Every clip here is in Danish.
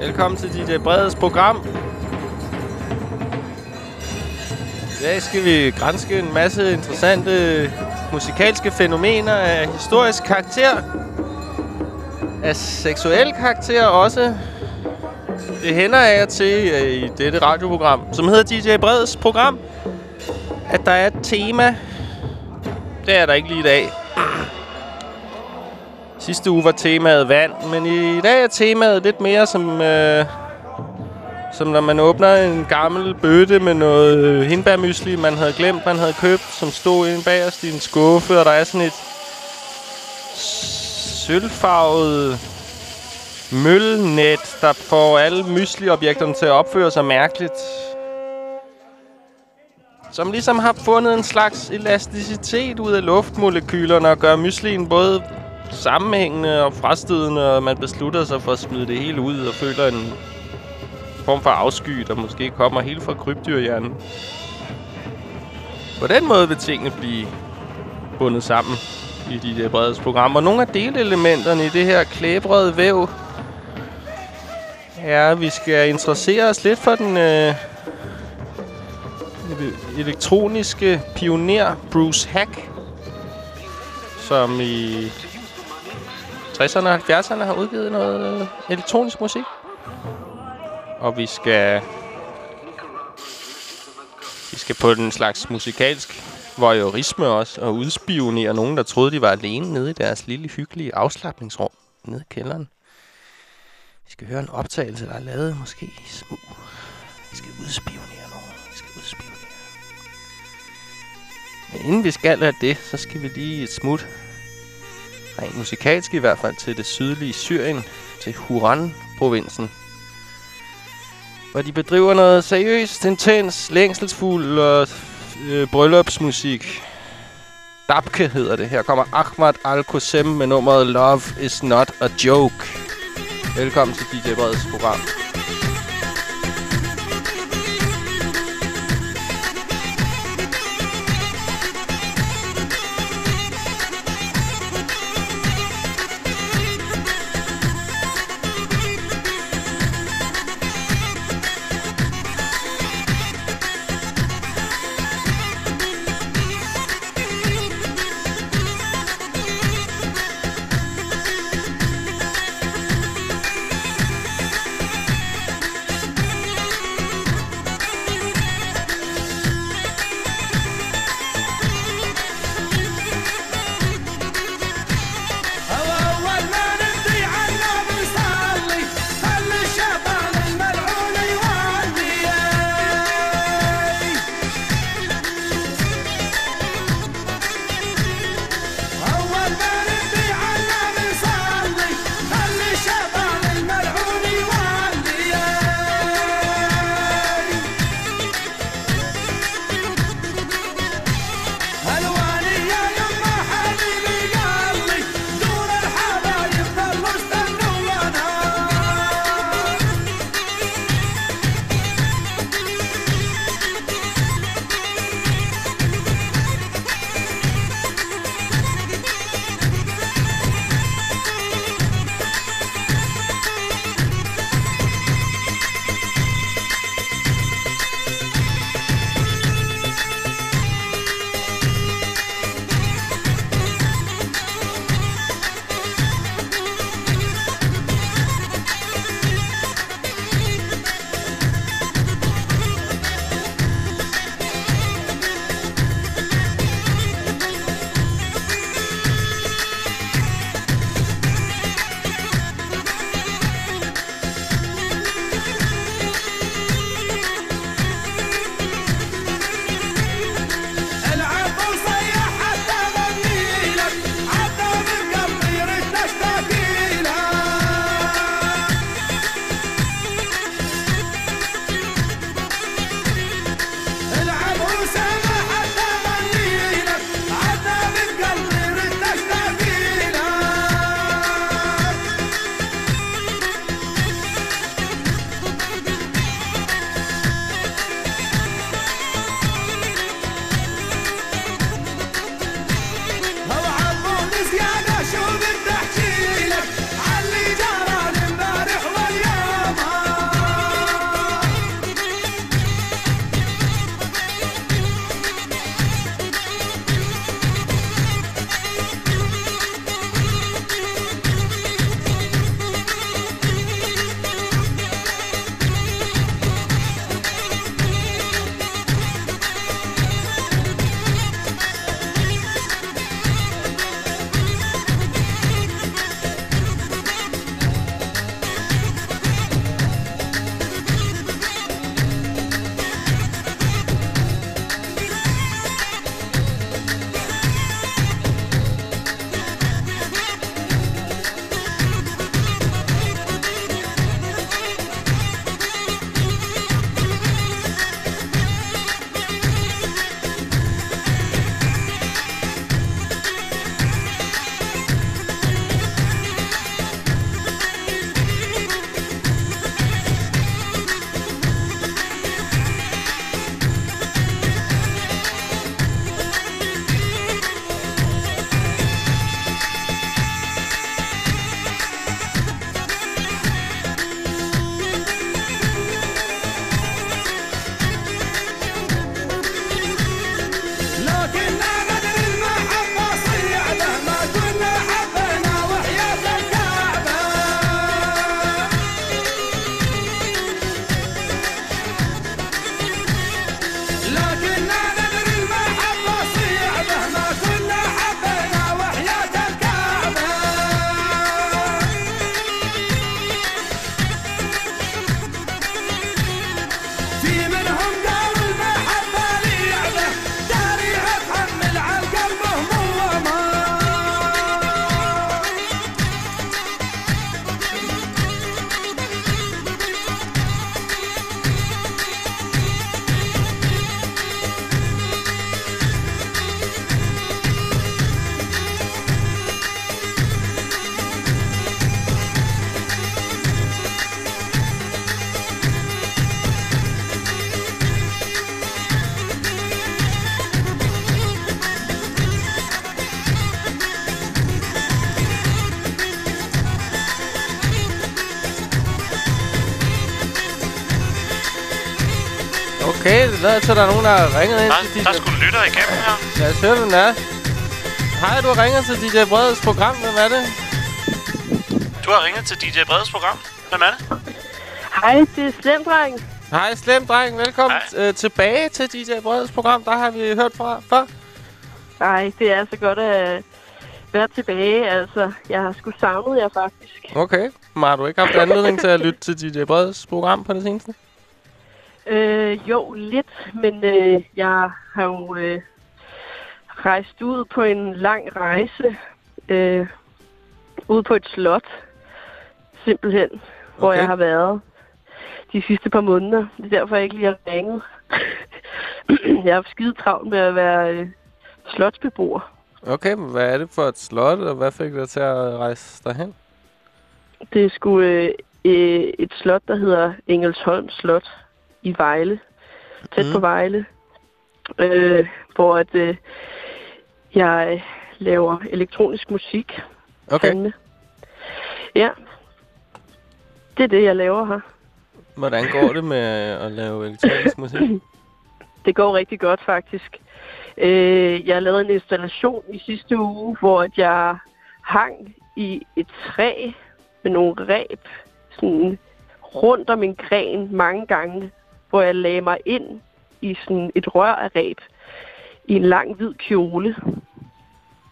Velkommen til DJ øh, bredes program. I dag skal vi grænske en masse interessante musikalske fænomener af historisk karakter. Af seksuel karakter også. Det hænder af til øh, i dette radioprogram, som hedder DJ Breds program, at der er et tema. Det er der ikke lige i dag. Sidste uge var temaet vand, men i dag er temaet lidt mere som... Øh, som når man åbner en gammel bøtte med noget øh, hindbærmysli, man havde glemt, man havde købt, som stod inde bagerst i en skuffe, og der er sådan et sølvfarvet mølnet, der får alle mysli-objekterne til at opføre sig mærkeligt. Som ligesom har fundet en slags elasticitet ud af luftmolekylerne og gør myslien både sammenhængende og frastødende, og man beslutter sig for at smide det hele ud og føler en form for afsky, der måske kommer helt fra krybdyrhjernen. På den måde vil tingene blive bundet sammen i de der bredes programmer. Nogle af delelementerne i det her klæbrede væv er, at vi skal interessere os lidt for den øh, elektroniske pioner Bruce Hack, som i 60'erne og 70'erne har udgivet noget elektronisk musik. Og vi skal... Vi skal på den slags musikalsk voyeurisme også, og udspionere nogen, der troede, de var alene nede i deres lille, hyggelige afslappningsrum nede i kælderen. Vi skal høre en optagelse, der er lavet måske i smug. Vi skal udspionere nogen. Vi skal udspionere. Men inden vi skal have det, så skal vi lige et smut rent musikalsk i hvert fald, til det sydlige Syrien, til Huran-provinsen. Hvor de bedriver noget seriøst, intens, længselsfuld og øh, bryllupsmusik. Dabke hedder det. Her kommer Ahmad Al-Qusem med nummeret Love is not a joke. Velkommen til DJ Breds program. Okay, det lader til, at der er nogen, der har ringet ind Der, til DJ... der skulle lytter igennem her. Lad os høre, hvem det er. Hej, du har ringet til DJ Breds program. Hvem er det? Du har ringet til DJ Breds program. Hvem er det? Hej, det er Slemdreng. Hej, slem dreng. Velkommen øh, tilbage til DJ Breds program. Der har vi hørt fra før. Nej, det er så godt at være tilbage. Altså, jeg har sgu savnet jer faktisk. Okay. Men har du ikke haft anledning til at lytte til DJ Breds program på det seneste? Øh, jo, lidt, men øh, jeg har jo øh, rejst ud på en lang rejse. Øh, ude på et slot, simpelthen, okay. hvor jeg har været de sidste par måneder. Det er derfor, jeg ikke lige har ringet. jeg har haft skide travlt med at være øh, slotsbeboer. Okay, men hvad er det for et slot, og hvad fik dig til at rejse derhen? Det er sgu øh, øh, et slot, der hedder Engelsholm Slot i Vejle. Tæt mm. på. Vejle. Øh, hvor at, øh, jeg laver elektronisk musik. Okay. fandme. Ja. Det er det, jeg laver her. Hvordan går det med at lave elektronisk musik? Det går rigtig godt, faktisk. Øh, jeg lavede en installation i sidste uge, hvor at jeg hang i et træ med nogle ræb sådan rundt om en gren mange gange, hvor jeg lagde mig ind i sådan et rør af ræb i en lang hvid kjole,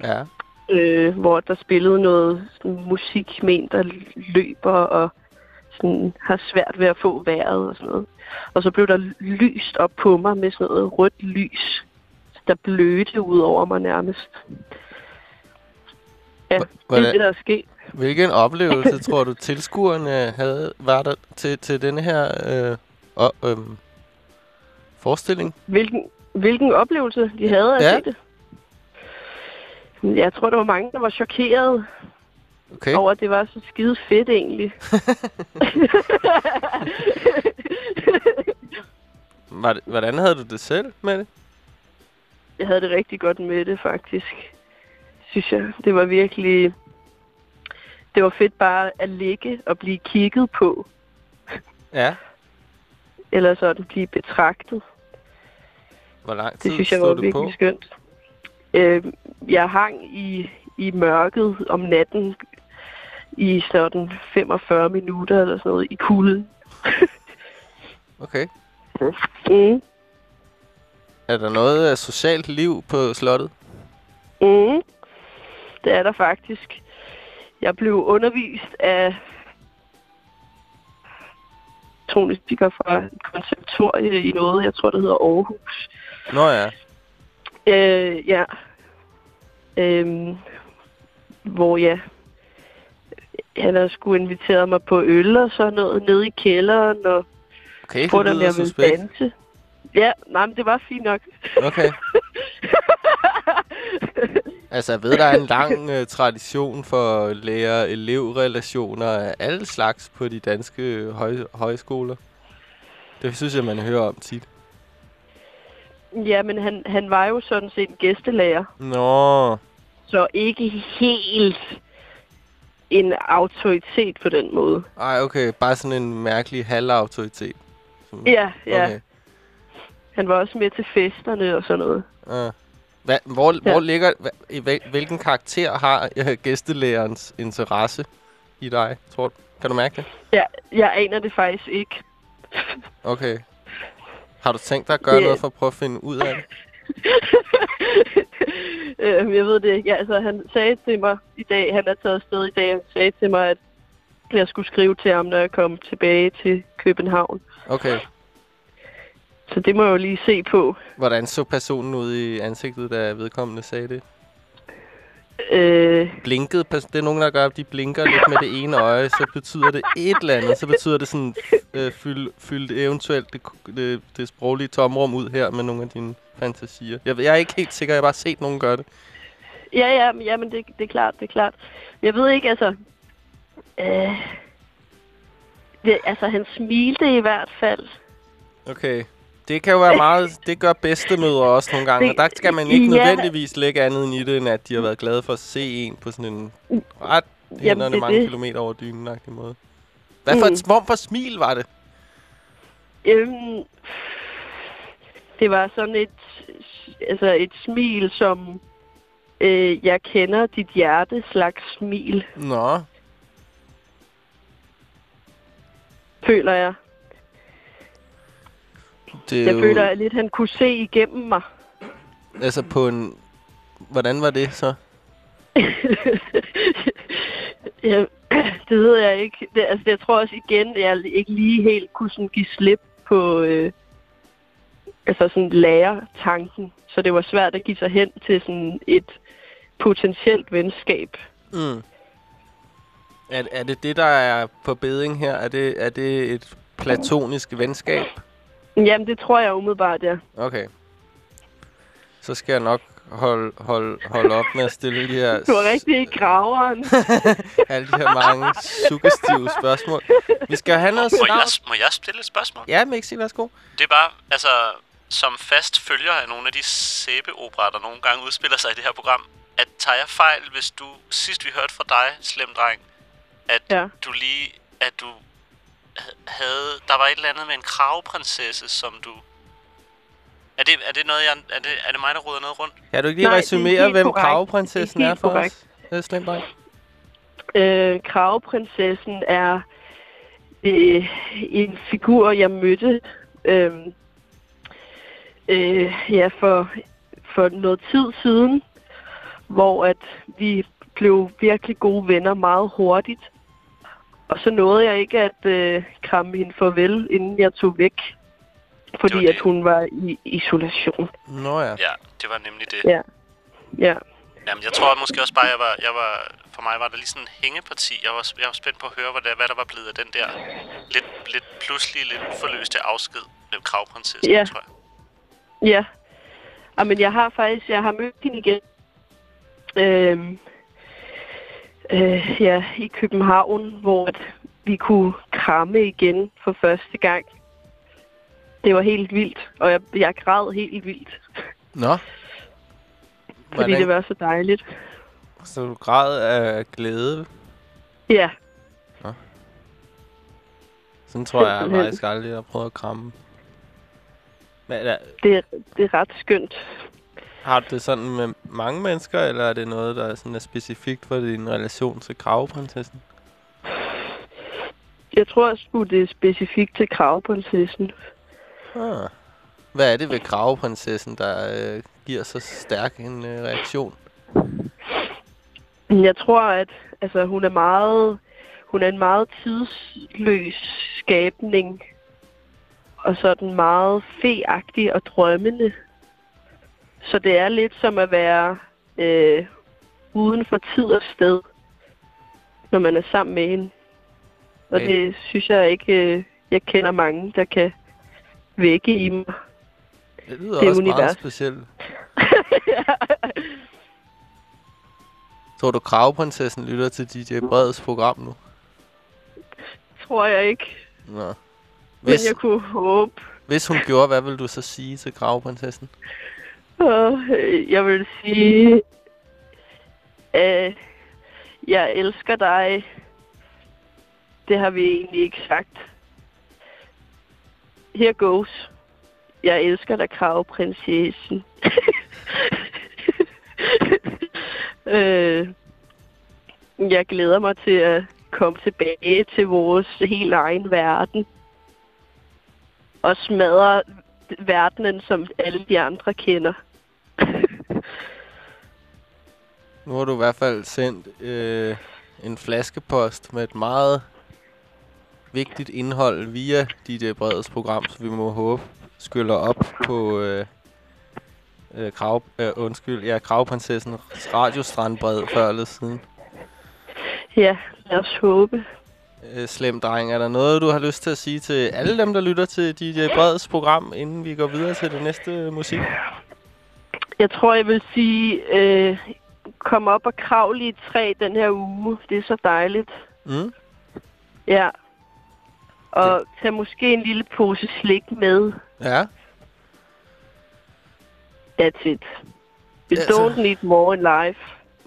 Ja. øh, hvor der spillede noget sådan, musik med en, der løber og sådan, har svært ved at få vejret og sådan noget. Og så blev der lyst op på mig med sådan noget rødt lys, der blødte ud over mig nærmest. Ja, det er Hvordan- det, der er sket. Hvilken oplevelse tror du tilskuerne havde, var der til, til denne her øh, og, øh, forestilling? Hvilken, hvilken oplevelse de havde af ja. det. Jeg tror, der var mange, der var chokeret Okay. over, at det var så skide fedt egentlig. Var det, hvordan havde du det selv med det? jeg havde det rigtig godt med det, faktisk. Synes jeg. Det var virkelig... Det var fedt bare at ligge og blive kigget på, Ja. Eller sådan blive betragtet. Hvor lang tid Det synes jeg var virkelig på? skønt. Øh, jeg hang i, i mørket om natten i sådan 45 minutter eller sådan noget i kulden. Okay. Mm. Er der noget af socialt liv på slottet? Mm. Det er der faktisk. Jeg blev undervist af tonestikker fra et konservatorie i noget, jeg tror, det hedder Aarhus. Nå ja. Øh, ja. Øhm, hvor ja, han har sgu inviteret mig på øl og sådan noget nede i kælderen og Okay, spurgte, det om jeg ville danse. Ja, nej, men det var fint nok. Okay. Altså, jeg ved, der er en lang øh, tradition for lærer-elev-relationer af alle slags på de danske høj højskoler. Det synes jeg, man hører om tit. ja, men han, han var jo sådan set en gæstelærer. Nå, Så ikke helt en autoritet på den måde. ej, okay. Bare sådan en mærkelig halvautoritet. Ja, ja. Okay. Han var også med til festerne og sådan noget. Ja. Hva, hvor, Ja. hvor ligger, hva, i hvil- hvilken karakter har øh, gæstelærerens interesse i dig, tror du? Kan du mærke det? Ja, jeg aner det faktisk ikke. Okay. Har du tænkt dig at gøre Det- noget for at prøve at finde ud af det? øh, jeg ved det ikke. Ja, altså, han sagde til mig i dag, han er taget afsted i dag, han sagde til mig, at jeg skulle skrive til ham, når jeg kom tilbage til København. Okay. Så det må jeg jo lige se på. Hvordan så personen ud i ansigtet, da vedkommende sagde det? Øh, Blinkede Det er nogen, der gør, at de blinker lidt med det ene øje, så betyder det et eller andet. Så betyder det sådan, øh, fyld, fyld eventuelt det, det, det sproglige tomrum ud her med nogle af dine fantasier. Jeg, jeg er ikke helt sikker, jeg har bare set nogen gøre det. ja, ja, men, ja, men det, det er klart, det er klart. Jeg ved ikke, altså... Øh, det, altså, han smilte i hvert fald. Okay. Det kan jo være meget... Det gør bedstemødre også nogle gange, og der skal man ikke Ja. nødvendigvis lægge andet end i det, end at de har været glade for at se en på sådan en ret hænderne det er mange det. kilometer over dynen måde. Hvad for Mm. et form for smil var det? Øhm, Det var sådan et, altså et smil, som øh, jeg kender dit hjerte slags smil, Nå, føler jeg. Det Jeg jo... føler at lidt, han kunne se igennem mig. Altså på en... Hvordan var det så? ja, det ved jeg ikke. Det, altså, jeg tror også igen, jeg ikke lige helt kunne sådan give slip på øh, altså sådan lærer-tanken. Så det var svært at give sig hen til sådan et potentielt venskab. Mm. Er, er det det, der er på beding her? Er det, er det et platonisk venskab? Jamen, det tror jeg umiddelbart, ja. Okay. Så skal jeg nok holde hold, hold op med at stille de her... Du var rigtig i graveren. alle de her mange suggestive spørgsmål. Vi skal have noget Må jeg, må jeg stille et spørgsmål? Ja, Mixi, værsgo. Det er bare, altså, som fast følger af nogle af de sæbeoperaer, der nogle gange udspiller sig i det her program, at tager jeg fejl, hvis du, sidst vi hørte fra dig, slem dreng, at Ja. du lige, at du havde, der var et eller andet med en kravprinsesse, som du... Er det, er det noget, jeg, er det, er det mig, der ruder noget rundt? Kan du ikke lige Nej, er resumere, hvem korrekt. kravprinsessen er er for korrekt. os? Det er slemt. Øh, Kraveprinsessen er øh, en figur, jeg mødte øh, øh, ja, for, for noget tid siden, hvor at vi blev virkelig gode venner meget hurtigt. Og så nåede jeg ikke at øh, kramme hende farvel, inden jeg tog væk. Fordi det. at hun var i isolation. Nå ja. Ja, det var nemlig det. Ja. Ja. Jamen, jeg tror måske også bare, jeg var, jeg var, for mig var der lige sådan en hængeparti. Jeg var, jeg var spændt på at høre, hvad der, hvad der var blevet af den der lidt, lidt pludselig, lidt uforløste afsked med kravprinsessen, Ja. tror jeg. Ja. Ah, men jeg har faktisk, jeg har mødt hende igen. Øhm, øh, ja, i København, hvor at vi kunne kramme igen for første gang. Det var helt vildt, og jeg, jeg græd helt vildt, Nå. fordi Hvordan, det var så dejligt. Så du græd af glæde? Ja, Sådan tror jeg Simpelthen. faktisk aldrig, jeg har prøvet at kramme. Men er, det, det er ret skønt. Har du det sådan med mange mennesker, eller er det noget, der er, sådan er specifikt for din relation til kravprinsessen? Jeg tror at det er specifikt til kravprinsessen. Ah. Hvad er det ved kravprinsessen, der øh, giver så stærk en øh, reaktion? Jeg tror, at altså, hun er meget, hun er en meget tidsløs skabning. Og sådan meget feagtig og drømmende. Så det er lidt som at være øh, uden for tid og sted, når man er sammen med hende. Og Okay. det synes jeg ikke, øh, jeg kender mange, der kan vække i mig. Det lyder Det er også meget univers. specielt. Tror du, kravprinsessen lytter til DJ Breds program nu? tror jeg ikke. Nå. Men Hvis, jeg kunne håbe. hvis hun gjorde, hvad vil du så sige til kravprinsessen? Og øh, jeg vil sige, at jeg elsker dig. Det har vi egentlig ikke sagt. Here goes. Jeg elsker dig, kravprinsessen. øh, jeg glæder mig til at komme tilbage til vores helt egen verden. Og smadre verdenen, som alle de andre kender. Nu har du i hvert fald sendt øh, en flaskepost med et meget vigtigt indhold via DJ Breds program, så vi må håbe skyller op på øh, øh, krav, øh, undskyld, ja, kravprinsessen radiostrandbred før eller siden. Ja, lad os håbe. Øh, slem dreng, er der noget, du har lyst til at sige til alle dem, der lytter til DJ Breds program, inden vi går videre til det næste musik? Jeg tror, jeg vil sige, øh, kom op og kravl i et træ den her uge. Det er så dejligt. Mm? Ja. Og tag måske en lille pose slik med. Ja, That's it. You Altså- don't need more in life.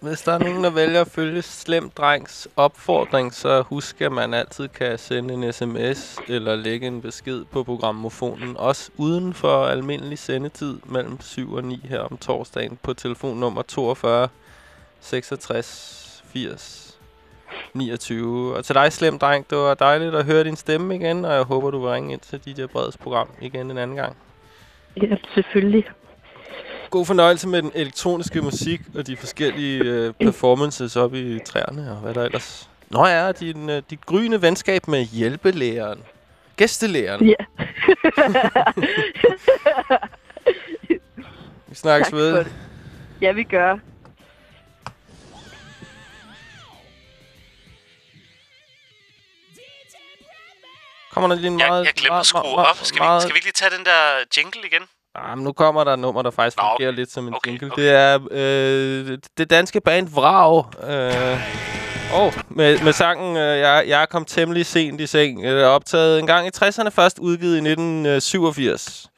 Hvis der er nogen, der vælger at følge Slem Drengs opfordring, så husk, at man altid kan sende en sms eller lægge en besked på programmofonen. Også uden for almindelig sendetid mellem 7 og 9 her om torsdagen på telefonnummer 42 66 80 29. Og til dig, Slem Dreng, det var dejligt at høre din stemme igen, og jeg håber, du vil ringe ind til DJ Breds program igen en anden gang. Ja, selvfølgelig. God fornøjelse med den elektroniske musik og de forskellige øh, performances op i træerne og hvad der ellers. Nå ja, din, øh, dit gryende venskab med hjælpelæreren. Gæstelæreren. Ja. Vi snakkes Tak ved. Ja, vi gør. Kommer der lige en Jeg, meget... jeg glemte meget, at skrue op. Skal vi, skal vi ikke lige tage den der jingle igen? Ah, men nu kommer der et nummer, der faktisk Nå, fungerer lidt som en okay, jingle. okay. Det er øh, det danske band Vrag. Øh, oh, med, med sangen øh, jeg, jeg kom temmelig sent i seng. Øh, optaget en gang i 60'erne, først udgivet i 1987.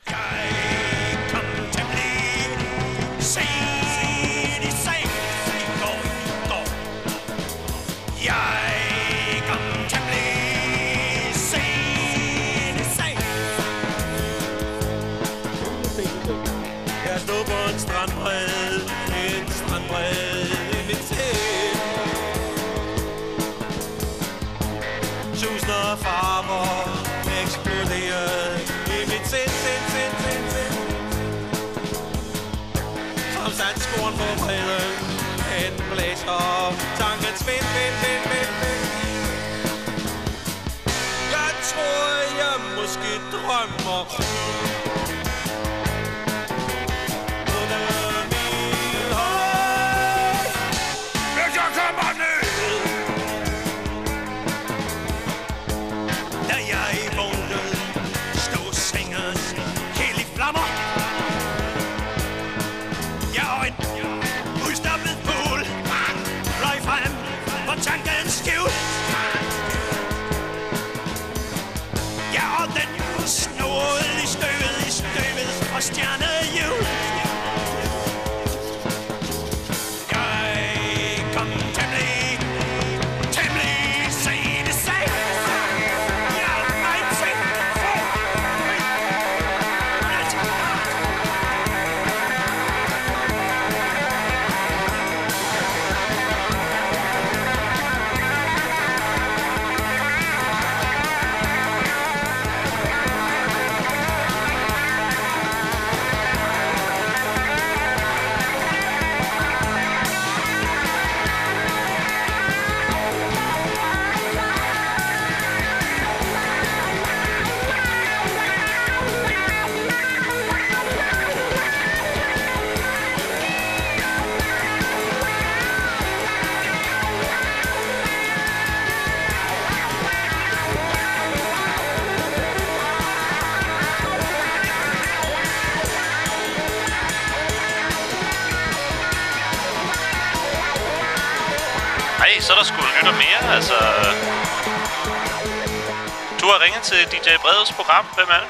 til DJ Bredes program. Hvem er det?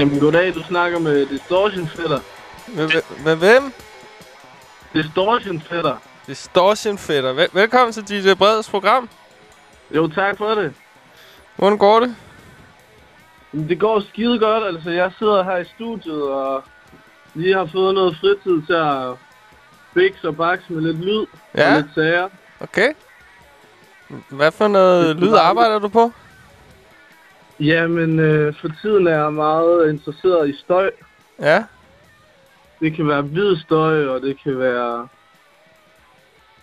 Jamen, goddag. Du snakker med Distortion Fætter. Med, med, med hvem? Distortion Fætter. Distortion Fætter. Vel, velkommen til DJ Breds program. Jo, tak for det. Hvordan går det? Jamen, Det går skide godt. Altså, jeg sidder her i studiet og lige har fået noget fritid til at fikse og bakse med lidt lyd Ja. og lidt sager. Okay. Hvad for noget Det lyd arbejder du på? Jamen, øh, for tiden er jeg meget interesseret i støj. Ja. Det kan være hvid støj, og det kan være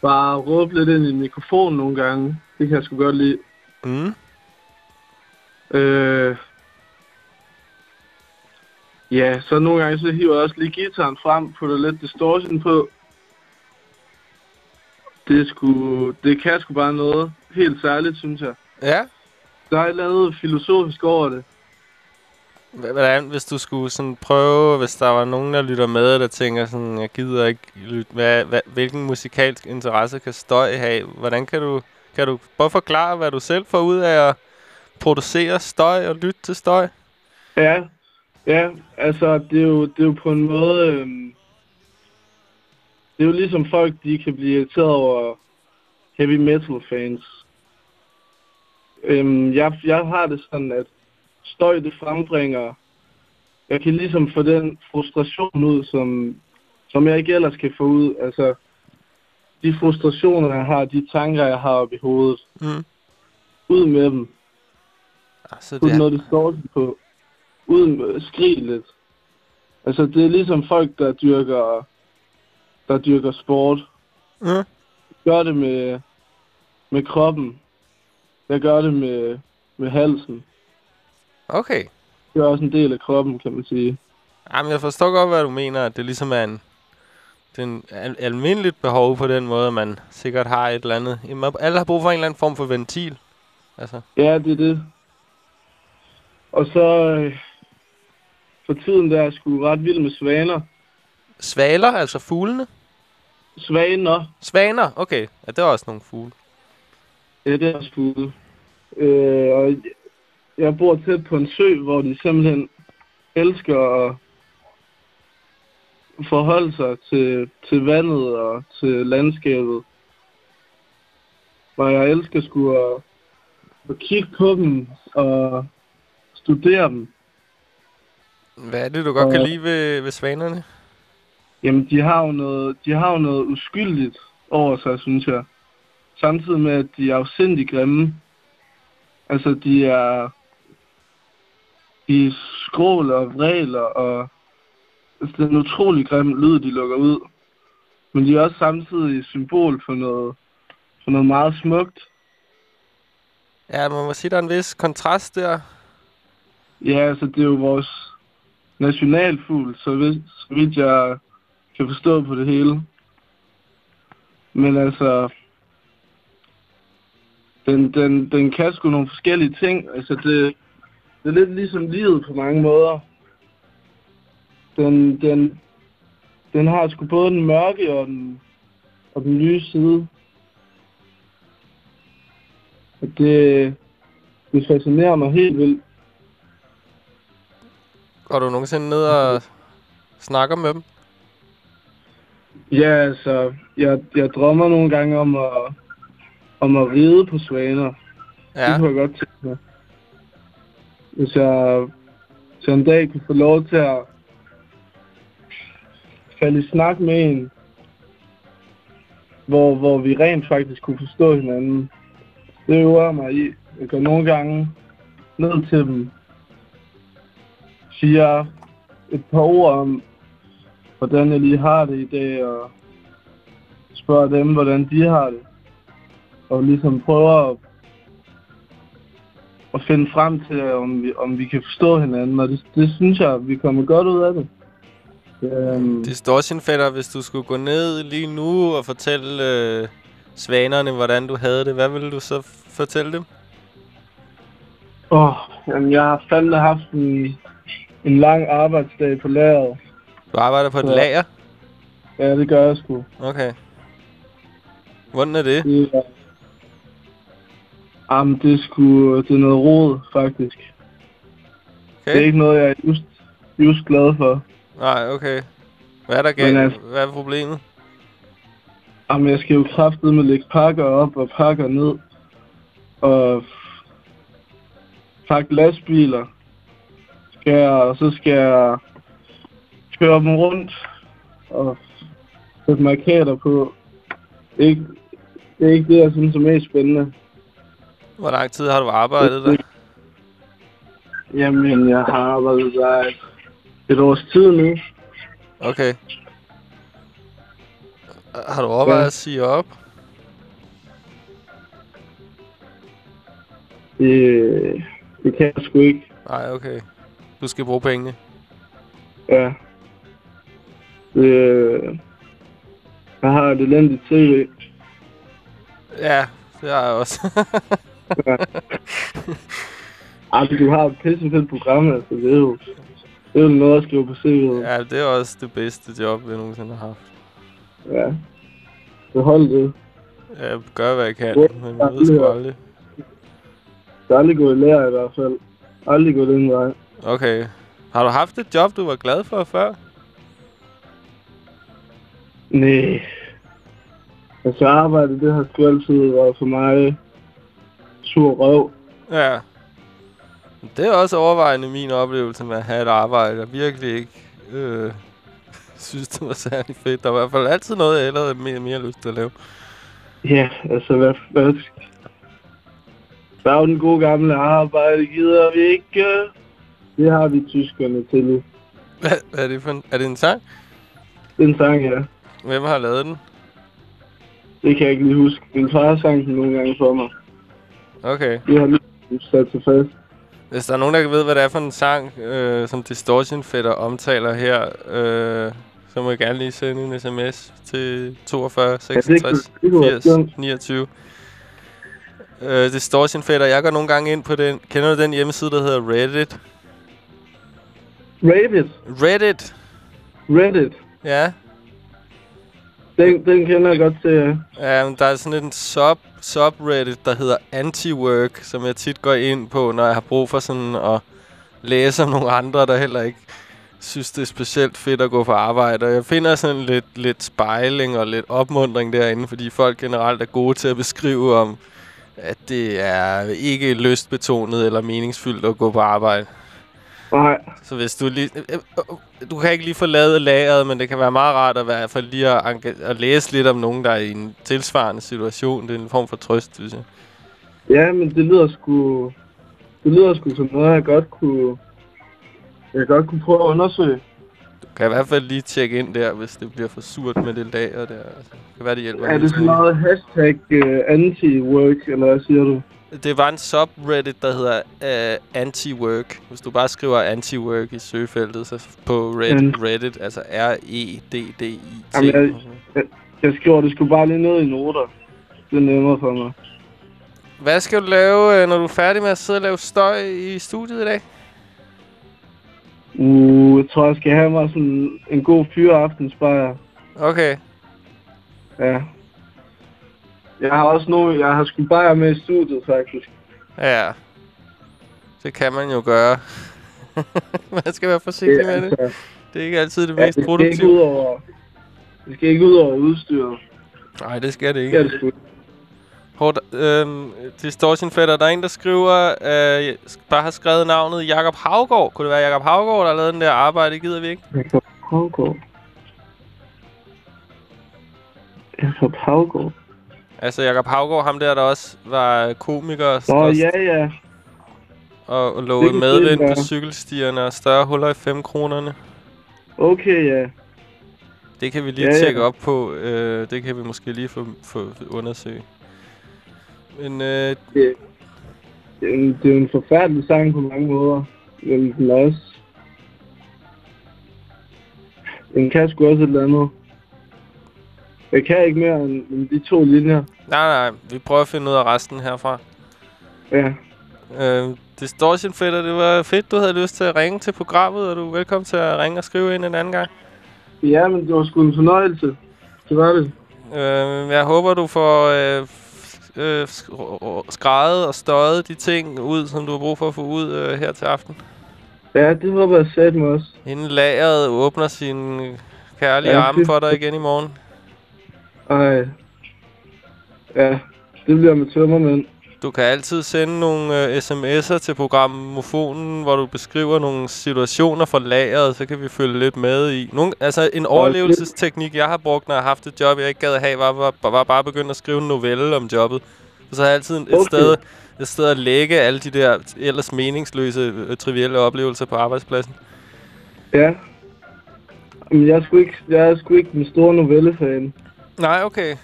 bare råbe lidt ind i mikrofonen nogle gange. Det kan jeg sgu godt lide. Mm. Øh, ja, så nogle gange så hiver jeg også lige gitaren frem, putter lidt distortion på. Det, er sgu, det kan sgu bare noget helt særligt, synes jeg. Ja. Der er et eller andet filosofisk over det. Hvordan, hvis du skulle sådan prøve, hvis der var nogen, der lytter med, der tænker sådan, jeg gider ikke lytte, hvad, hvad, hvilken musikalsk interesse kan støj have? Hvordan kan du, kan du bare forklare, hvad du selv får ud af at producere støj og lytte til støj? Ja, ja, altså det er jo, det er jo på en måde... Øhm, det er jo ligesom folk, de kan blive irriteret over heavy metal fans. Øhm, jeg, jeg har det sådan, at støj det frembringer, jeg kan ligesom få den frustration ud, som, som jeg ikke ellers kan få ud. Altså, de frustrationer, jeg har, de tanker, jeg har oppe i hovedet, Mm. ud med dem. Altså, det er, noget distortion på. Ud med, skrig lidt. Altså, det er ligesom folk, der dyrker, der dyrker sport. mm. Gør det med, med kroppen. Jeg gør det med, med halsen. Okay. Det er også en del af kroppen, kan man sige. Jamen, jeg forstår godt, hvad du mener. At det ligesom er en, den al- almindeligt behov på den måde, at man sikkert har et eller andet. Jamen, alle har brug for en eller anden form for ventil. Altså, Ja, det er det. Og så øh, for tiden der er jeg sgu ret vild med svaner. svaler, altså fuglene. Svaner, Svaner, okay. Ja, det er også nogle fugle. ja, det er også fugle. Øh, og jeg bor tæt på en sø, hvor de simpelthen elsker at forholde sig til, til vandet og til landskabet. Og jeg elsker sgu at, at kigge på dem og studere dem. Hvad er det, du godt kan Og- lide ved, ved svanerne? Jamen, de har jo noget, de har jo noget uskyldigt over sig, synes jeg. Samtidig med, at de er afsindig grimme. Altså, de er... De skråler og vræler, og... Altså, det er en utrolig grim lyd, de lukker ud. Men de er også samtidig symbol for noget, for noget meget smukt. Ja, man må sige, der er en vis kontrast der. Ja, altså, det er jo vores nationalfugl, så vidt, så vidt jeg kan forstå på det hele. Men altså, den, den, den kan sgu nogle forskellige ting. Altså, det, det er lidt ligesom livet på mange måder. Den, den, den har sgu både den mørke og den, og den lyse side. Og det, det fascinerer mig helt vildt. Går du nogensinde ned og snakker med dem? Ja, altså, jeg, jeg drømmer nogle gange om at, om at ride på svaner. Ja. Det kunne jeg godt tænke mig. Hvis jeg, jeg en dag kunne få lov til at falde i snak med en, hvor, hvor vi rent faktisk kunne forstå hinanden. Det øver mig i. Jeg går nogle gange ned til dem, siger et par ord om, hvordan jeg lige har det i dag, og spørger dem, hvordan de har det. Og ligesom prøver at, at finde frem til, om vi, om vi kan forstå hinanden, og det, det synes jeg, vi kommer godt ud af det. Øhm, Distortion-fætter, hvis du skulle gå ned lige nu og fortælle øh, svanerne, hvordan du havde det, hvad ville du så fortælle dem? åh, jamen, jeg har fandme haft en, en lang arbejdsdag på lageret. Du arbejder på et Ja. lager? Ja, det gør jeg sgu. Okay. Hvordan er det? Er, jamen, det er sgu, det er noget rod, faktisk. Det er Okay. ikke noget, jeg er just, just glad for. Nej, okay. Hvad er der galt? altså- Hvad er problemet? Jamen, jeg skal jo kraftedeme lægge pakker op og pakker ned. Og pakke lastbiler. Skal jeg, og så skal jeg køre dem rundt og sætte markader på. Det er ikke, det er ikke det, jeg synes er mest spændende. Hvor lang tid har du arbejdet der? Jamen, jeg har arbejdet der et, års tid nu. Okay. Har du overvejet Ja. at sige op? Det, det kan jeg sgu ikke. Nej, okay. Du skal bruge pengene. Ja. Det, jeg har et elendigt tv. Ja, det har jeg også. Ej, du har et pissefedt program, altså. Det er jo, det er jo noget at skrive på CV'et. ja, det er også det bedste job, jeg nogensinde har haft. Ja. Så hold det. Jeg gør, hvad jeg kan, Ja, men jeg ved sgu aldrig. Det er aldrig gået i lære i hvert fald. Aldrig gået den vej. Okay. Har du haft et job, du var glad for før? Nej. Altså arbejde, det har sgu altid været for mig sur røv. Ja. Det er også overvejende min oplevelse med at have et arbejde. Jeg virkelig ikke øh, synes, det var særlig fedt. Der var i hvert fald altid noget, jeg ellers havde mere, mere lyst til at lave. Ja, altså hvad... hvad hvad er den gode gamle arbejde, gider vi ikke? Det har vi tyskerne til. Hvad, hvad er det for en, Er det en sang? Den sang, ja. Hvem har lavet den? Det kan jeg ikke lige huske. Min far sang den nogle gange for mig. Okay. Det har lige sat sig fast. Hvis der er nogen, der ved, hvad det er for en sang, øh, som Distortion Fætter omtaler her, øh, så må jeg gerne lige sende en sms til 42 66 det kunne være 80 skønt. 29. Øh, Distortion Fætter, jeg går nogle gange ind på den. Kender du den hjemmeside, der hedder Reddit? Rabbit. Reddit? Reddit. Ja. Den, den kender jeg godt til, ja. Ja, men der er sådan en sub, subreddit, der hedder Anti-Work, som jeg tit går ind på, når jeg har brug for sådan at læse om nogle andre, der heller ikke synes, det er specielt fedt at gå på arbejde. Og jeg finder sådan lidt, lidt spejling og lidt opmundring derinde, fordi folk generelt er gode til at beskrive om, at det er ikke lystbetonet eller meningsfyldt at gå på arbejde. Nej. Så hvis du lige... øh, øh, Du kan ikke lige forlade lageret, men det kan være meget rart at, være, for lige at, at læse lidt om nogen, der er i en tilsvarende situation. Det er en form for trøst, synes jeg. Ja, men det lyder sgu... Det lyder sgu som noget, jeg godt kunne... Jeg godt kunne prøve at undersøge. Du kan i hvert fald lige tjekke ind der, hvis det bliver for surt med det lager der. Altså, det kan være, det hjælper. Er det sådan noget hashtag uh, anti-work, eller hvad siger du? Det var en subreddit, der hedder uh, anti-work. Hvis du bare skriver anti-work i søgefeltet, så på Reddit, Mm. Reddit altså E R-E-D-D-I-T. Jamen, jeg- Jeg skriver det sgu bare lige ned i noter. Det er nemmere for mig. Hvad skal du lave, øh, når du er færdig med at sidde og lave støj i studiet i dag? Uh, jeg tror, jeg skal have mig sådan en god fyreaftensbajer. Okay. Ja. Jeg har også nogle, jeg har sgu bajer med i studiet, faktisk. Ja. Det kan man jo gøre. man skal være forsigtig Det, med det. altså, Det er ikke altid det ja, mest det skal ikke ud produktive. over... Det skal ikke ud over udstyret. Nej, det skal det Det ikke. det sgu. ikke. Hårdt, øhm, Distortion Fætter, der er en, der skriver, øh, bare har skrevet navnet Jakob Havgård. Kunne det være Jakob Havgård, der har lavet den der arbejde? Det gider vi ikke. Jakob Havgård. Jakob Havgård. Altså Jakob Havgård, ham der, der også var komiker Nå, og, ja, ja. og, lovede medvind på cykelstierne og større huller i 5 kronerne. Okay, ja. Det kan vi lige Ja, ja. tjekke op på. Øh, det kan vi måske lige få, få undersøge. Men øh, Det, det, er en, det er en forfærdelig sang på mange måder. Men den er også... Den kan sgu også et eller andet. Jeg kan ikke mere end, end de to linjer. nej, nej, vi prøver at finde ud af resten herfra. Ja. Øh, Distortion Fætter, det var fedt, du havde lyst til at ringe til programmet, og du er velkommen til at ringe og skrive ind en anden gang. Ja, men det var sgu en fornøjelse. Det var det. Øh, jeg håber, du får øh, øh, sk- skrejet og støjet de ting ud, som du har brug for at få ud øh, her til aften. Ja, det håber jeg sat mig også. Inden lageret åbner sin kærlige Ja, arme for dig igen i morgen. Ej. Ja, det bliver med tømmermænd. Du kan altid sende nogle øh, sms'er til programmofonen, hvor du beskriver nogle situationer fra lageret, så kan vi følge lidt med i. Nogle, altså en overlevelsesteknik, jeg har brugt, når jeg har haft et job, jeg ikke gad have, var, var, var bare begyndt at skrive en novelle om jobbet. Og så har jeg altid et, Okay. sted, et sted at lægge alle de der ellers meningsløse, øh, trivielle oplevelser på arbejdspladsen. Ja. Men jeg er sgu ikke, jeg er sgu ikke den store novellefan. Nej, okay.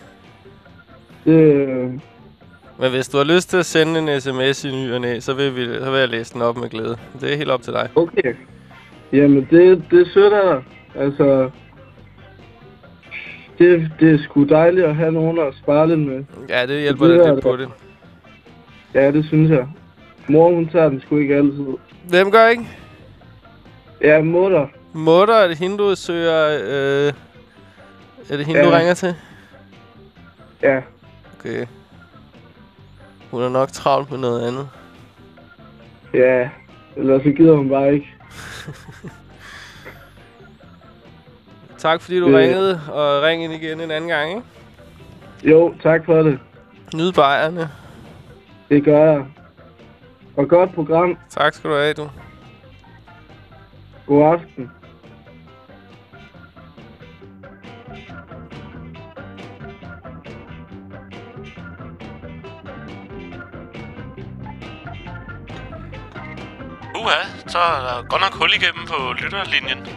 Øh, Men hvis du har lyst til at sende en sms i ny og næ, så vil, vi, så vil jeg læse den op med glæde. Det er helt op til dig. okay. Jamen, det, det er sødt af dig. Altså, det, det er sgu dejligt at have nogen at spare lidt med. Ja, det hjælper Det lidt er lidt det. på det. Ja, det synes jeg. Mor, hun tager den sgu ikke altid. Hvem gør ikke? Ja, mutter. Mutter, er det hende, du søger... Øh, er det hende, Ja. du ringer til? Ja. Okay. Hun er nok travlt med noget andet. Ja, ellers så gider hun bare ikke. Tak fordi du Øh. ringede, og ring ind igen en anden gang, ikke? Jo, tak for det. Nyd bajerne. Det gør jeg. Og godt program. Tak skal du have, du. God aften. Uha, så er der godt nok hul igennem på lytterlinjen.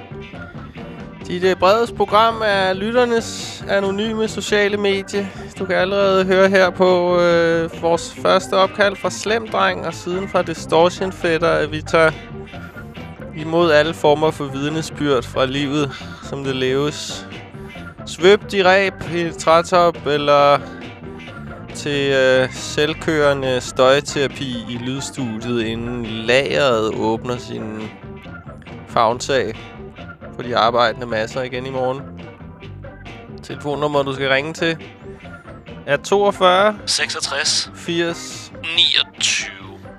Dit Bredes program er lytternes anonyme sociale medie. Du kan allerede høre her på øh, vores første opkald fra Slemdreng og siden fra Distortion Fætter, at vi tager imod alle former for vidnesbyrd fra livet, som det leves. Svøbt i ræb i et trætop, eller til øh, selvkørende støjterapi i lydstudiet, inden lageret åbner sin favnsag for de arbejdende masser igen i morgen. Telefonnummer, du skal ringe til, er 42 66, 80. 29.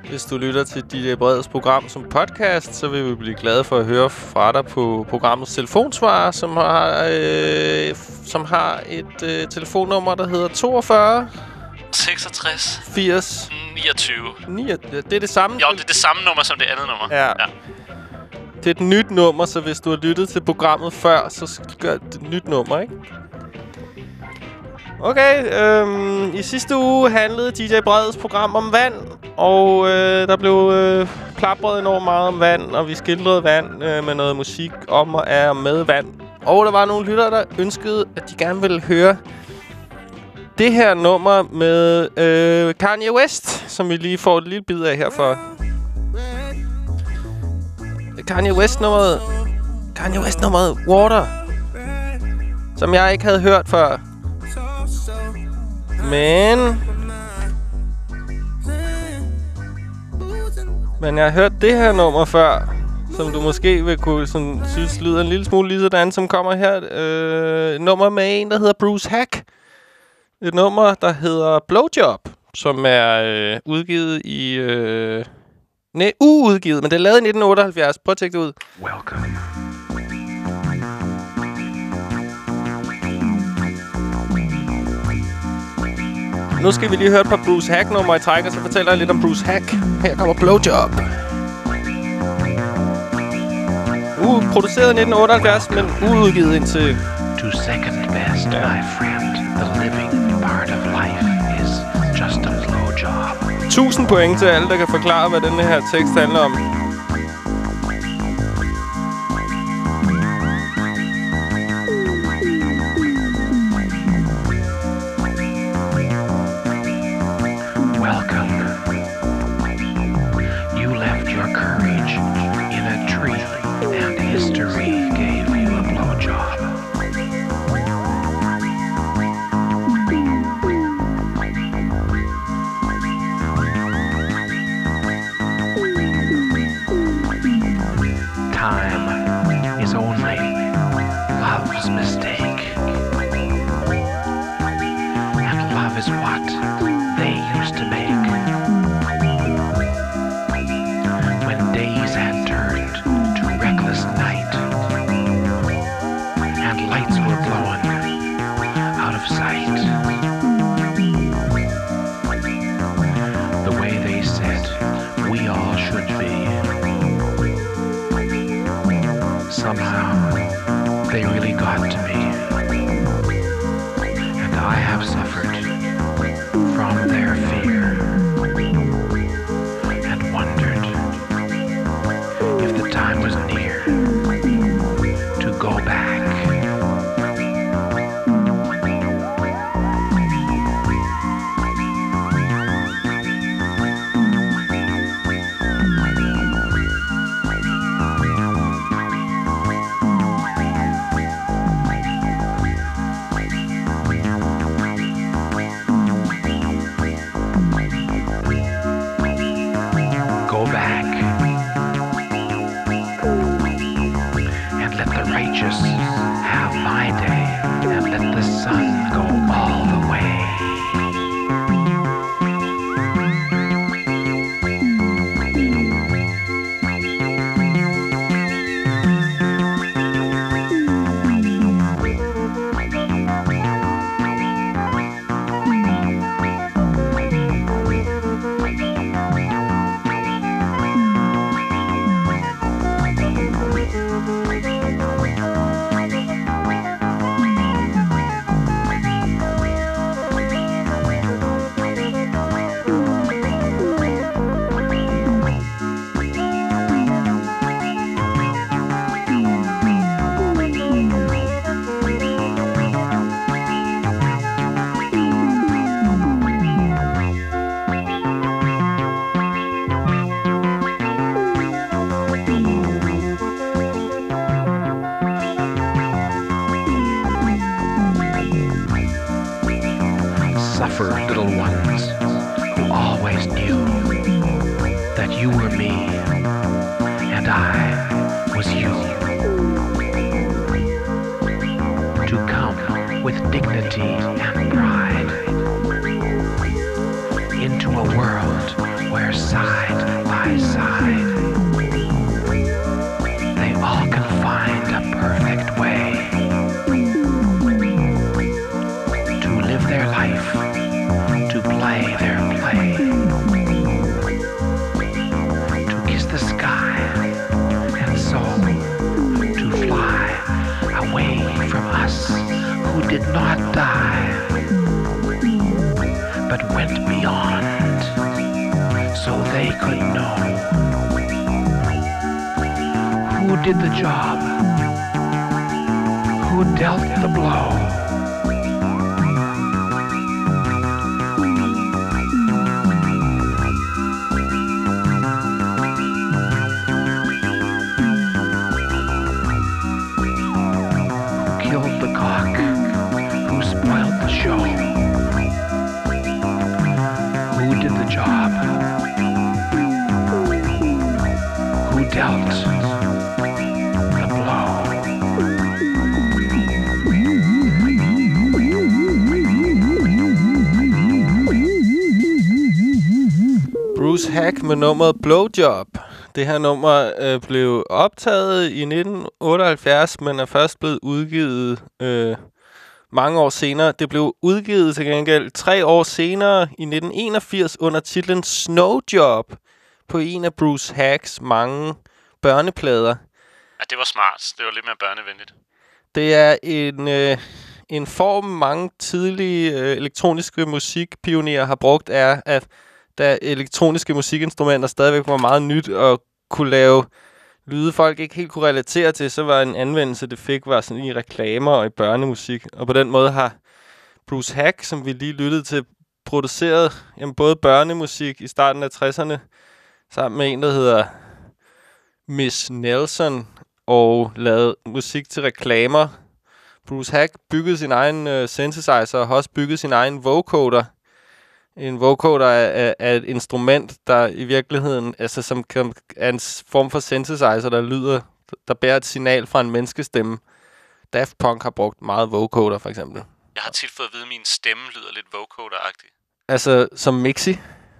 Hvis du lytter til DJ øh, Breds program som podcast, så vil vi blive glade for at høre fra dig på programmets telefonsvarer, som har, øh, som har et øh, telefonnummer, der hedder 42 66, 80 29. 9. Det er det samme. Jo, det er det samme nummer som det andet nummer. Ja. ja. Det er et nyt nummer, så hvis du har lyttet til programmet før, så gør det et nyt nummer, ikke? Okay, øhm, i sidste uge handlede DJ Breds program om vand, og øh, der blev øh, plapret enormt meget om vand, og vi skildrede vand øh, med noget musik om og og med vand. Og der var nogle lyttere, der ønskede, at de gerne ville høre det her nummer med øh, Kanye West, som vi lige får et lille bid af her for. Kanye West nummeret Kanye West nummeret Water Som jeg ikke havde hørt før. Men Men jeg har hørt det her nummer før Som du måske vil kunne sådan, synes lyder en lille smule lige sådan Som kommer her. Øh, nummer med en der hedder Bruce Hack. Et nummer der hedder Blowjob Som er øh, udgivet i øh, Nej, uudgivet, men det er lavet i 1978. Prøv at tjekke det ud. Welcome. Nu skal vi lige høre et par Bruce Hack-numre i træk, og så fortæller jeg lidt om Bruce Hack. Her kommer Blowjob. Uh, produceret i 1978, men uudgivet indtil... To second best, my friend, the living part of life is just a blowjob. 1000 point til alle, der kan forklare, hvad den her tekst handler om. Med nummeret Blowjob. Det her nummer øh, blev optaget i 1978, men er først blevet udgivet øh, mange år senere. Det blev udgivet til gengæld tre år senere i 1981 under titlen Snowjob på en af Bruce Hacks mange børneplader. Ja, det var smart. Det var lidt mere børnevenligt. Det er en, øh, en form, mange tidlige øh, elektroniske musikpionerer har brugt, er, at da elektroniske musikinstrumenter stadigvæk var meget nyt og kunne lave lyde, folk ikke helt kunne relatere til, så var en anvendelse, det fik, var sådan i reklamer og i børnemusik. Og på den måde har Bruce Hack, som vi lige lyttede til, produceret jamen, både børnemusik i starten af 60'erne, sammen med en, der hedder Miss Nelson, og lavet musik til reklamer. Bruce Hack byggede sin egen øh, synthesizer og har også bygget sin egen vocoder. En vocoder er, er, er et instrument, der i virkeligheden altså, som kan, er en form for synthesizer, der lyder, der bærer et signal fra en menneskestemme. Daft Punk har brugt meget vocoder, for eksempel. Jeg har tit fået at vide, at min stemme lyder lidt vocoder-agtig. Altså, som Mixi.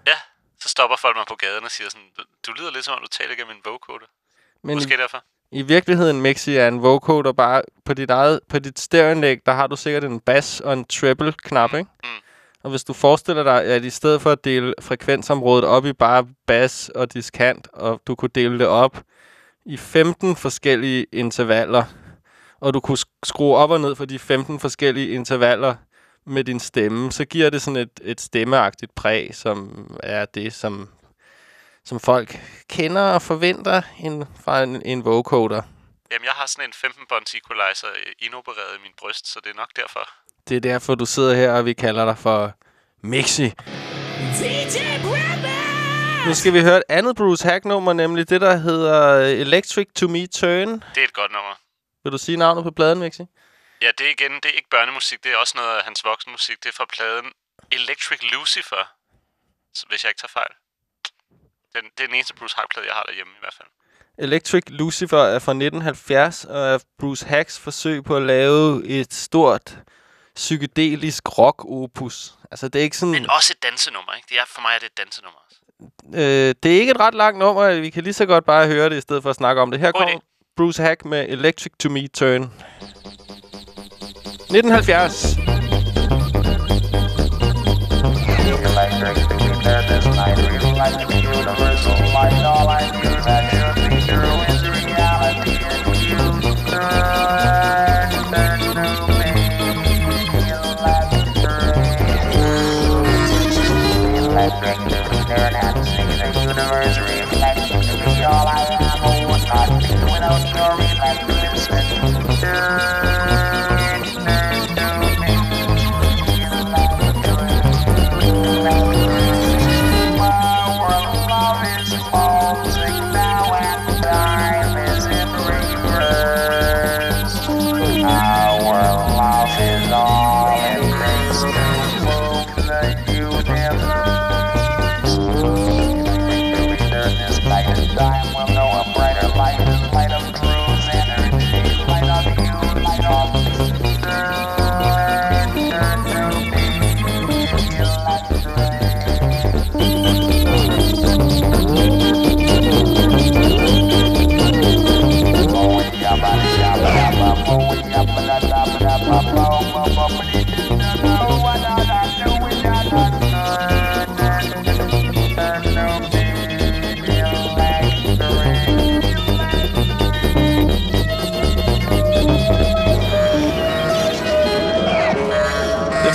Ja, så stopper folk mig på gaden og siger sådan, "Du- du lyder lidt som om, du taler gennem en vocoder. Men Måske derfor. I virkeligheden, Mixi, er en vocoder bare på dit, eget, på dit stereoanlæg, der har du sikkert en bass og en treble-knap, ikke? Mm. Og hvis du forestiller dig, at i stedet for at dele frekvensområdet op i bare bas og diskant, og du kunne dele det op i 15 forskellige intervaller, og du kunne skrue op og ned for de 15 forskellige intervaller med din stemme, så giver det sådan et, et stemmeagtigt præg, som er det, som, som folk kender og forventer en, fra en, en vocoder. Jamen, jeg har sådan en 15-bånds equalizer indopereret i min bryst, så det er nok derfor. Det er derfor, du sidder her, og vi kalder dig for Mixi. Nu skal vi høre et andet Bruce Hack-nummer, nemlig det, der hedder Electric to Me Turn. Det er et godt nummer. Vil du sige navnet på pladen, Mixi? Ja, det er igen, det er ikke børnemusik, det er også noget af hans voksenmusik. Det er fra pladen Electric Lucifer, så hvis jeg ikke tager fejl. Den, det er den eneste Bruce Hack-plade, jeg har derhjemme i hvert fald. Electric Lucifer er fra 1970, og er Bruce Hacks forsøg på at lave et stort psykedelisk rock-opus. Altså, det er ikke sådan... Men også et dansenummer, ikke? Det er, for mig er det et dansenummer. også. Øh, det er ikke et ret langt nummer. Vi kan lige så godt bare høre det, i stedet for at snakke om det. Her God idé. kommer Bruce Hack med Electric to Me Turn. 1970. Thank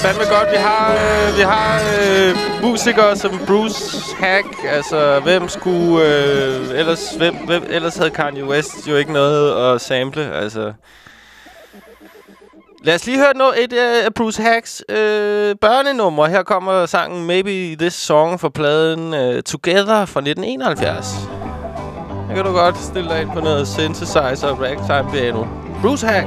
fandme godt. Vi har, øh, vi har øh, musikere som Bruce Hack. Altså, hvem skulle... Øh, ellers, hvem, hvem, ellers havde Kanye West jo ikke noget at sample. Altså... Lad os lige høre noget, et øh, af Bruce Hacks øh, børnenumre. Her kommer sangen Maybe This Song fra pladen øh, Together fra 1971. Her kan du godt stille dig ind på noget synthesizer og ragtime piano. Bruce Hack.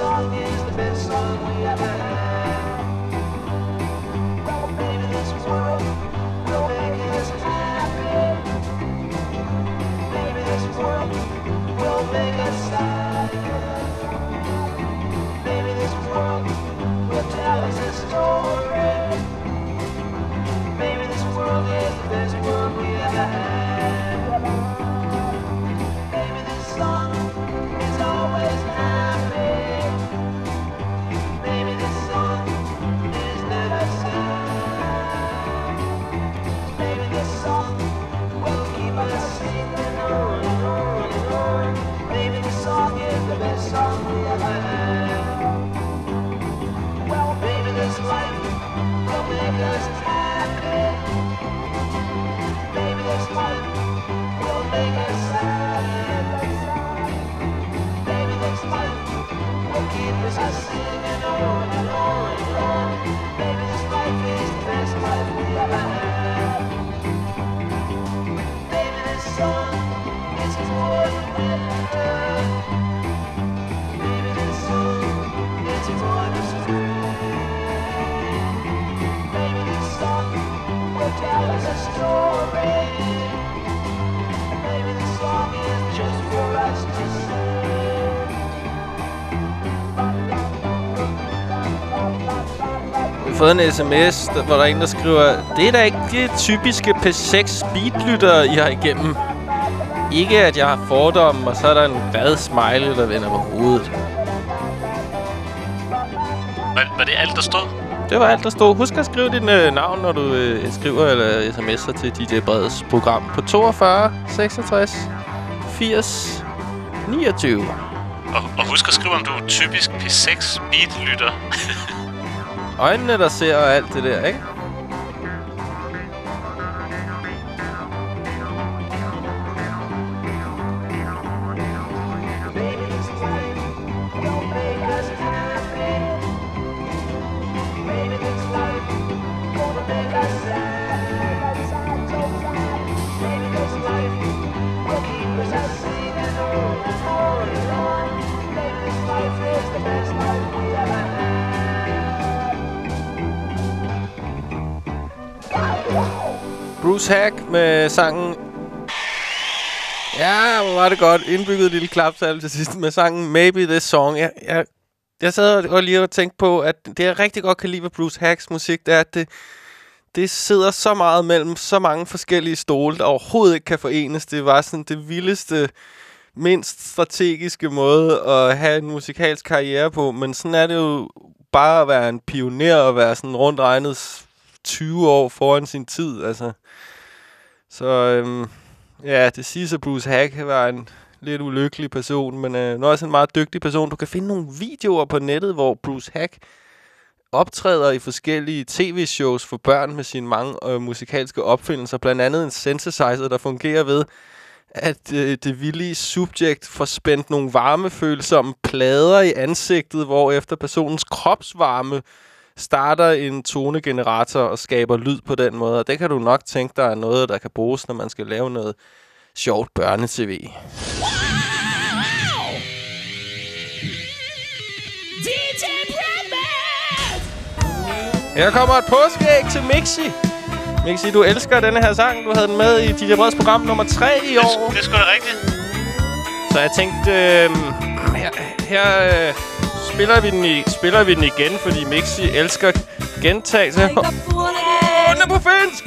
song is the best song we ever had. Fået en sms, der, hvor der er en, der skriver, det er da ikke det typiske P6 speedlytter, I har igennem. Ikke at jeg har fordomme, og så er der en glad smiley, der vender på hovedet. Var, var det alt, der stod? Det var alt, der stod. Husk at skrive dit øh, navn, når du øh, skriver eller sms'er til DJ Breds program på 42 66 80 29. Og, og husk at skrive, om du er typisk P6 speed-lytter. Øjnene, der ser og alt det der, ikke? Med sangen... Ja, hvor var det godt. Indbygget lille klapsalve til sidst med sangen Maybe This Song. Jeg, jeg, jeg sad og lige og tænkte på, at det jeg rigtig godt kan lide ved Bruce Hacks musik, det er, at det, det sidder så meget mellem så mange forskellige stole, der overhovedet ikke kan forenes. Det var sådan det vildeste, mindst strategiske måde at have en musikalsk karriere på. Men sådan er det jo bare at være en pioner og være sådan rundt regnet 20 år foran sin tid. Altså. Så øhm, ja, det siges, at Bruce Hack var en lidt ulykkelig person, men øh, nu er også en meget dygtig person. Du kan finde nogle videoer på nettet, hvor Bruce Hack optræder i forskellige tv-shows for børn med sine mange øh, musikalske opfindelser. Blandt andet en synthesizer, der fungerer ved, at øh, det villige subjekt får spændt nogle varmefølsomme plader i ansigtet, hvor efter personens kropsvarme starter en tonegenerator og skaber lyd på den måde. Og det kan du nok tænke dig er noget, der kan bruges, når man skal lave noget sjovt børnetv. Her kommer et påskeæg til Mixi. Mixi, du elsker denne her sang. Du havde den med i DJ Breds program nummer 3 i år. Det, det er sgu da rigtigt. Så jeg tænkte, øh, her, her øh, spiller, vi den i, spiller vi den igen, fordi Mixi elsker gentagelse. Åh, oh, den er på finsk!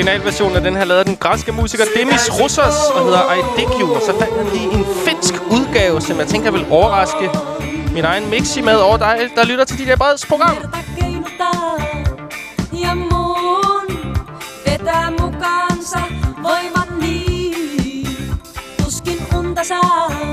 Originalversion af den her lavede den græske musiker Demis Roussos og hedder I Dig You. Og så fandt han lige en finsk udgave, som jeg tænker vil overraske min egen Mixi med over dig, der lytter til de der Breds program. Voivan niin. Tuskin unta saa.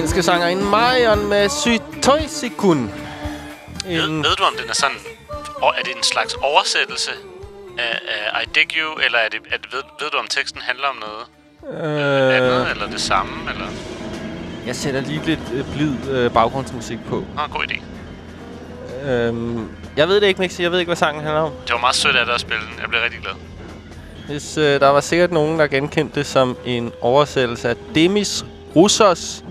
Finske sangerinde Marion med Sytoisikun. Ved, ved du, om den er sådan... Og er det en slags oversættelse af, af I Dig You, eller er det, det, ved, ved du, om teksten handler om noget øh, andet, øh, eller det samme, eller... jeg sætter lige lidt øh, blid øh, baggrundsmusik på. Nå, god idé. Øhm, jeg ved det ikke, Mixi. Jeg ved ikke, hvad sangen handler om. Det var meget sødt af dig at spille den. Jeg blev rigtig glad. Hvis, øh, der var sikkert nogen, der genkendte det som en oversættelse af Demis Roussos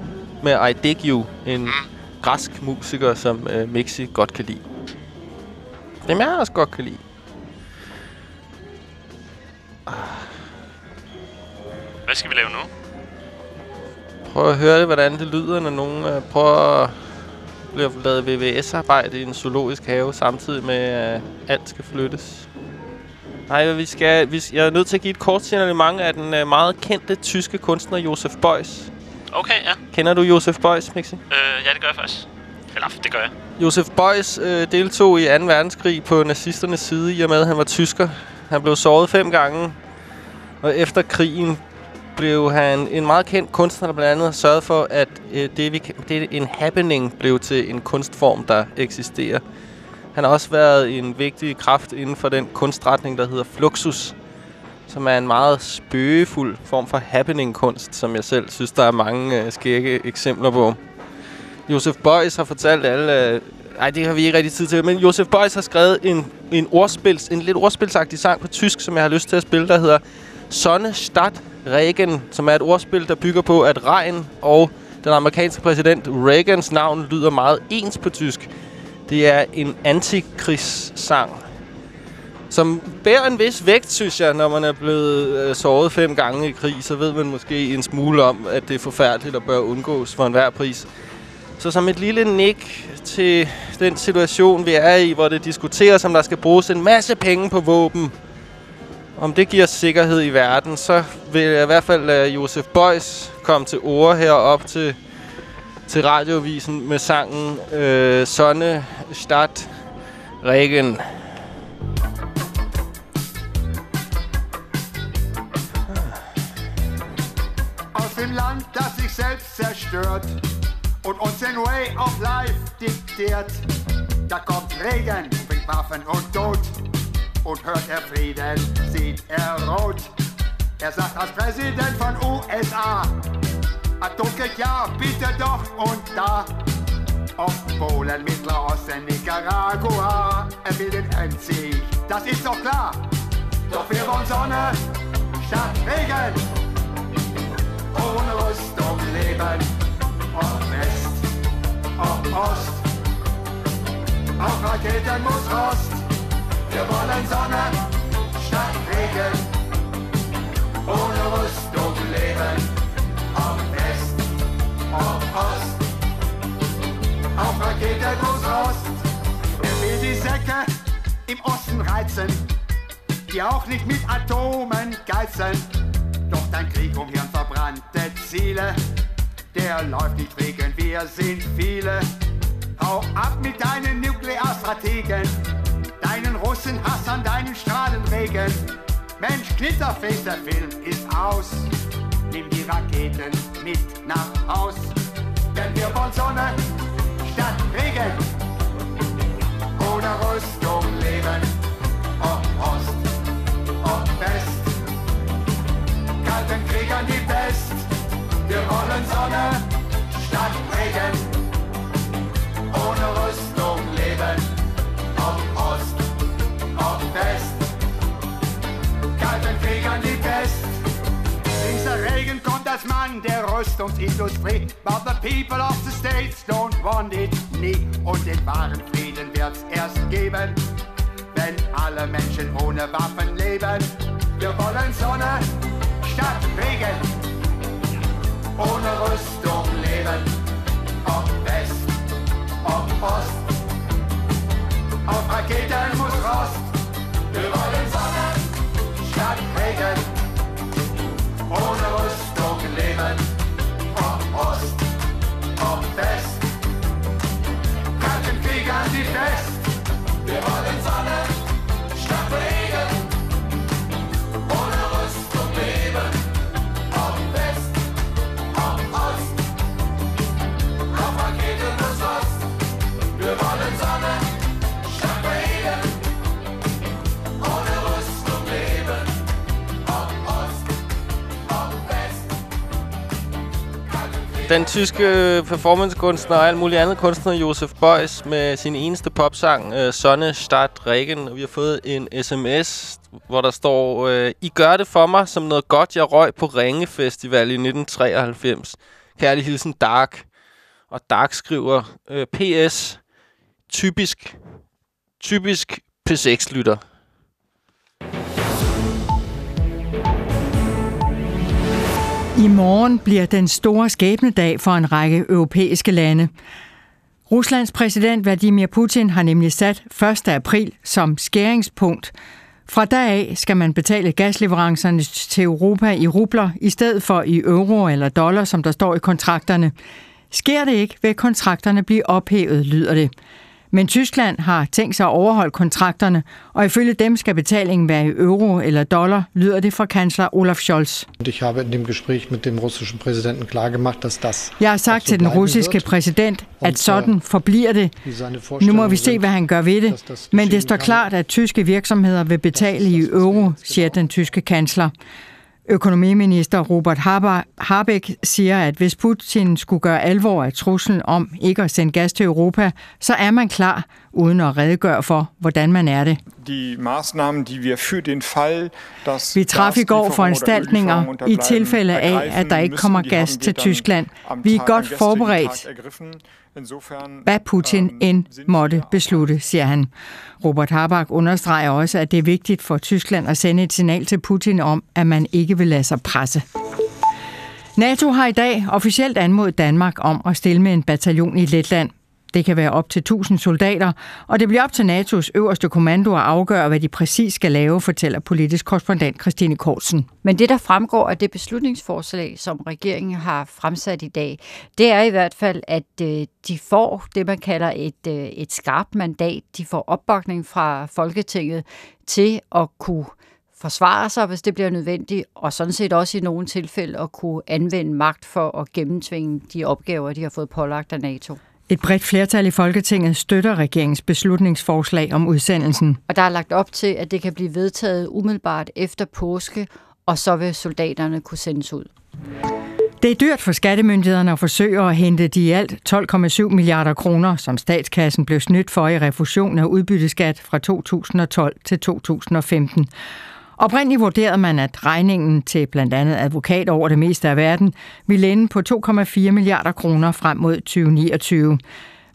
med I Dig You. En græsk musiker, som øh, Mixi godt kan lide. Dem jeg også godt kan lide. Hvad skal vi lave nu? Prøv at høre det, hvordan det lyder, når nogen øh, prøver at blive lavet VVS-arbejde i en zoologisk have, samtidig med, at øh, alt skal flyttes. Nej, vi skal, vi, jeg er nødt til at give et kort signalement af den øh, meget kendte tyske kunstner Josef Beuys. Okay, ja. Kender du Josef Beuys, Mixi? Øh, ja, det gør jeg faktisk. Eller, det gør jeg. Josef Beuys øh, deltog i 2. verdenskrig på nazisternes side, i og med, at han var tysker. Han blev såret fem gange, og efter krigen blev han en meget kendt kunstner, der blandt andet har sørget for, at øh, det, vi, det en happening blev til en kunstform, der eksisterer. Han har også været en vigtig kraft inden for den kunstretning, der hedder Fluxus, som er en meget spøgefuld form for happening-kunst, som jeg selv synes, der er mange øh, skægge eksempler på. Josef Beuys har fortalt alle... Øh, ej, det har vi ikke rigtig tid til. Men Josef Beuys har skrevet en, en, ordspils, en lidt ordspilsagtig sang på tysk, som jeg har lyst til at spille, der hedder Sonne, Stadt, Regen, som er et ordspil, der bygger på, at regn og den amerikanske præsident Reagans navn lyder meget ens på tysk. Det er en antikrigssang, som bærer en vis vægt, synes jeg, når man er blevet øh, såret fem gange i krig, så ved man måske en smule om, at det er forfærdeligt og bør undgås for enhver pris. Så som et lille nik til den situation, vi er i, hvor det diskuteres, om der skal bruges en masse penge på våben, om det giver sikkerhed i verden, så vil jeg i hvert fald lade Josef Beuys komme til ord herop til, til radiovisen med sangen øh, Sonne, Stadt, Regen. Zerstört und uns den Way of Life diktiert. Da kommt Regen, bringt Waffen und Tod. Und hört er Frieden, sieht er rot. Er sagt als Präsident von USA, Atomkrieg ja, bitte doch und da. Ob Polen, Mittlerosten, Nicaragua, er will den Endsieg, das ist doch klar. Doch wir wollen Sonne statt Regen. Ohne Rüstung leben, ob West, ob Ost. Auf Raketen muss Rost. Wir wollen Sonne statt Regen. Ohne Rüstung leben, ob West, ob Ost. Auf Raketen muss Rost. Er will die Säcke im Osten reizen, die auch nicht mit Atomen geizen. Doch dein Krieg um hirnverbrannte Ziele, der läuft nicht wegen wir sind viele. Hau ab mit deinen Nuklearstrategen, deinen Russenhass an deinen Strahlenregen. Mensch, Knitterface, der Film ist aus. Nimm die Raketen mit nach Haus, denn wir wollen Sonne statt Regen. Ohne Rüstung leben, Kalten Krieg an die Pest, wir wollen Sonne statt Regen ohne Rüstung leben. Ob Ost, ob West, kalten Krieg an die Pest. Dieser Regen kommt als Mann der Rüstungsindustrie. But the people of the States don't want it nie. Und den wahren Frieden wird's erst geben, wenn alle Menschen ohne Waffen leben. Wir wollen Sonne statt Regen. Ohne Rüstung leben. Ob West, ob Ost. Auf Raketen muss Rost. Wir wollen Sonne statt Regen. Ohne Rüstung leben. Ob Ost, ob West. Kalten Krieg an die Fest. Wir wollen Sonne Den tyske øh, performancekunstner og alt muligt andet kunstner, Josef Beuys, med sin eneste popsang, øh, Sonne Start Regen. Og vi har fået en sms, hvor der står, øh, I gør det for mig som noget godt, jeg røg på Ringe Festival i 1993. Kærlig hilsen Dark. Og Dark skriver, øh, PS, typisk, typisk P6-lytter. I morgen bliver den store skæbnedag for en række europæiske lande. Ruslands præsident Vladimir Putin har nemlig sat 1. april som skæringspunkt. Fra da af skal man betale gasleverancerne til Europa i rubler, i stedet for i euro eller dollar, som der står i kontrakterne. Sker det ikke, vil kontrakterne blive ophævet, lyder det. Men Tyskland har tænkt sig at overholde kontrakterne, og ifølge dem skal betalingen være i euro eller dollar, lyder det fra kansler Olaf Scholz. Ich habe in dem Gespräch mit dem russischen Präsidenten klargemacht, dass das Jeg har sagt til den russiske præsident, at sådan øh, forbliver det. Nu må vi se, hvad han gør ved det. Men det står klart, at tyske virksomheder vil betale i euro, siger den tyske kansler. Økonomiminister Robert Haber- Habeck siger, at hvis Putin skulle gøre alvor af truslen om ikke at sende gas til Europa, så er man klar, uden at redegøre for, hvordan man er det. die Maßnahmen, die wir für den Fall, dass Vi traf i går foranstaltninger i tilfælde af, at der ikke kommer gas til Tyskland. Vi er godt forberedt. Hvad Putin end måtte beslutte, siger han. Robert Habeck understreger også, at det er vigtigt for Tyskland at sende et signal til Putin om, at man ikke vil lade sig presse. NATO har i dag officielt anmodet Danmark om at stille med en bataljon i Letland. Det kan være op til 1000 soldater, og det bliver op til NATO's øverste kommando at afgøre, hvad de præcis skal lave, fortæller politisk korrespondent Christine Korsen. Men det, der fremgår af det beslutningsforslag, som regeringen har fremsat i dag, det er i hvert fald, at øh, de får det, man kalder et, øh, et skarpt mandat. De får opbakning fra Folketinget til at kunne forsvare sig, hvis det bliver nødvendigt, og sådan set også i nogle tilfælde at kunne anvende magt for at gennemtvinge de opgaver, de har fået pålagt af NATO. Et bredt flertal i Folketinget støtter regeringens beslutningsforslag om udsendelsen. Og der er lagt op til, at det kan blive vedtaget umiddelbart efter påske, og så vil soldaterne kunne sendes ud. Det er dyrt for skattemyndighederne at forsøge at hente de i alt 12,7 milliarder kroner, som statskassen blev snydt for i refusion af udbytteskat fra 2012 til 2015. Oprindeligt vurderede man, at regningen til blandt andet advokat over det meste af verden ville ende på 2,4 milliarder kroner frem mod 2029.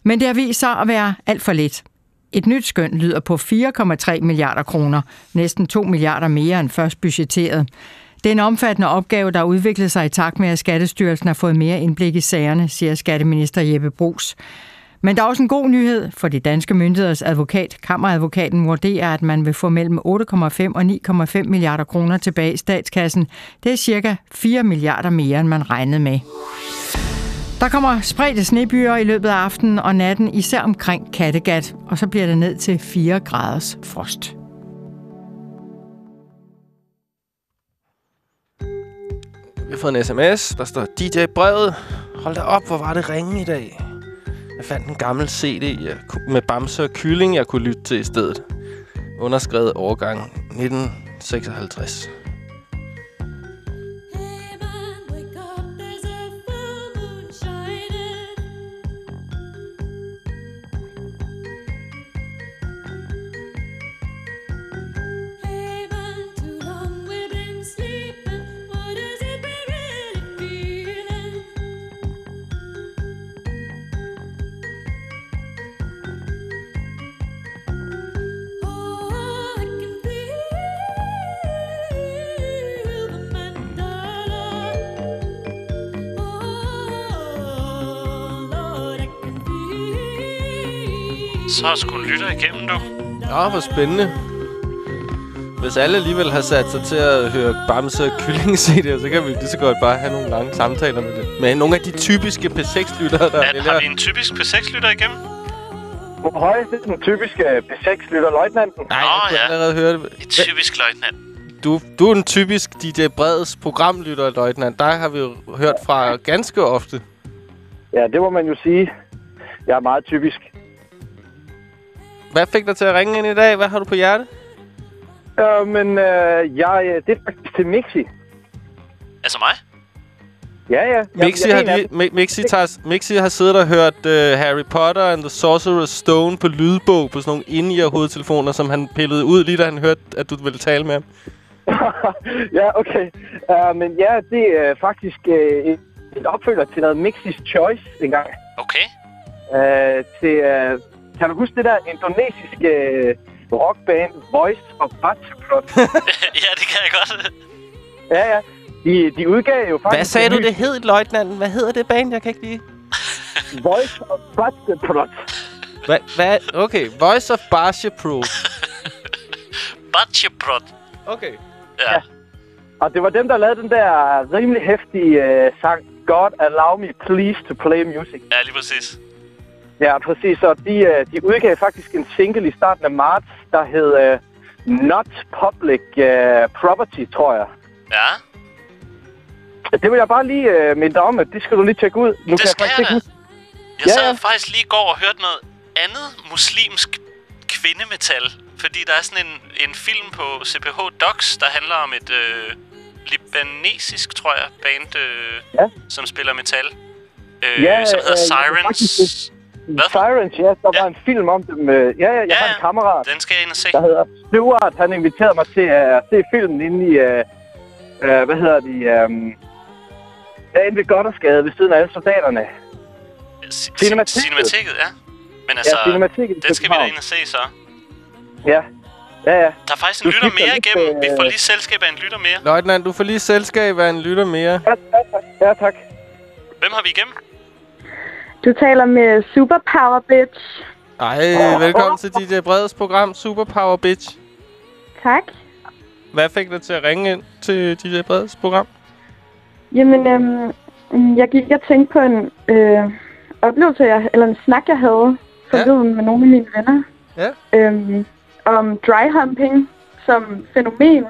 Men det har vist sig at være alt for lidt. Et nyt skøn lyder på 4,3 milliarder kroner, næsten 2 milliarder mere end først budgetteret. Det er en omfattende opgave, der udviklede sig i takt med, at Skattestyrelsen har fået mere indblik i sagerne, siger skatteminister Jeppe Brugs. Men der er også en god nyhed, for de danske myndigheders advokat, kammeradvokaten, vurderer, at man vil få mellem 8,5 og 9,5 milliarder kroner tilbage i statskassen. Det er cirka 4 milliarder mere, end man regnede med. Der kommer spredte snebyer i løbet af aftenen og natten, især omkring Kattegat, og så bliver det ned til 4 graders frost. Vi har fået en sms, der står DJ Brevet. Hold da op, hvor var det ringe i dag. Jeg fandt en gammel CD med Bamse og Kylling, jeg kunne lytte til i stedet. Underskrevet årgang 1956. Så er sgu en lytter igennem, du. Ja, hvor spændende. Hvis alle alligevel har sat sig til at høre Bamse og Kylling CD'er, så kan vi lige så godt bare have nogle lange samtaler med det. Med nogle af de typiske P6-lyttere, der At, har vi en typisk P6-lytter igennem? Høj, det er den typiske P6-lytter, løjtnanten. Nej, jeg kunne allerede høre det. Et typisk løjtnant. Du, du er en typisk DJ Breds programlytter, løjtnant. Der har vi jo hørt fra ganske ofte. Ja, det må man jo sige. Jeg er meget typisk. Hvad fik dig til at ringe ind i dag? Hvad har du på hjerte? Øh, men øh, jeg, øh, det er faktisk til Mixi. Altså mig? Ja, ja. Mixi, jeg har en. Mi- Mixi, tager, Mixi har siddet og hørt uh, Harry Potter and the Sorcerer's Stone på lydbog på sådan nogle in hovedtelefoner, som han pillede ud, lige da han hørte, at du ville tale med ham. ja, okay. Uh, men ja, det er faktisk uh, et, et opfølger til noget Mixis Choice engang. Okay. Uh, til, uh, kan du huske det der indonesiske uh, rockband Voice of Butterplot? ja, det kan jeg godt. ja, ja. De, de udgav jo faktisk... Hvad sagde du, ny det hed, løjtnanten? Hvad hedder det band? Jeg kan ikke lige... Voice of Butterplot. Hvad? Hvad? Okay, Voice of Pro. Batcheprot. Okay. Ja. Og det var dem, der lavede den der rimelig hæftige uh, sang God Allow Me Please to Play Music. Ja, lige præcis. Ja, præcis. Og de, øh, de udgav faktisk en single i starten af marts, der hed øh, Not Public øh, Property, tror jeg. Ja. Det vil jeg bare lige øh, minde dig om, at det skal du lige tjekke ud. Nu Det skal jeg da. huske. Jeg Ja, sad ja. faktisk lige i går og hørte noget andet muslimsk kvindemetal. Fordi der er sådan en, en film på CPH Docs, der handler om et øh, libanesisk, tror jeg, band, øh, Ja. som spiller metal. Øh, Ja, som hedder øh, Sirens. Hvad? Sirens, ja. Der var en film om dem. Øh, ja, ja, jeg har en kammerat, Den skal jeg ind og se. der hedder Stuart. Han inviterede mig til at se filmen inde i, øh, øh, hvad hedder de, øh, ja, inde ved Goddersgade ved siden af alle soldaterne. Cinematikket. Cinemateket, ja. Men altså, i den skal vi da ind og se så. Ja, ja, ja. Der er faktisk en Du lytter mere lidt, igennem. Vi øh, får lige selskab af en lytter mere. Løjtnant, du får lige selskab af en lytter mere. Ja, tak. Hvem har vi igennem? Du taler med Superpower Bitch. Ej, velkommen til DJ Breds program, Superpower Bitch. Tak. Hvad fik dig til at ringe ind til DJ Breds program? Jamen, øhm, jeg gik og tænkte på en øh, oplevelse, jeg, eller en snak, jeg havde forleden ja. med nogle af mine venner. Ja. Øhm, om dry humping som fænomen.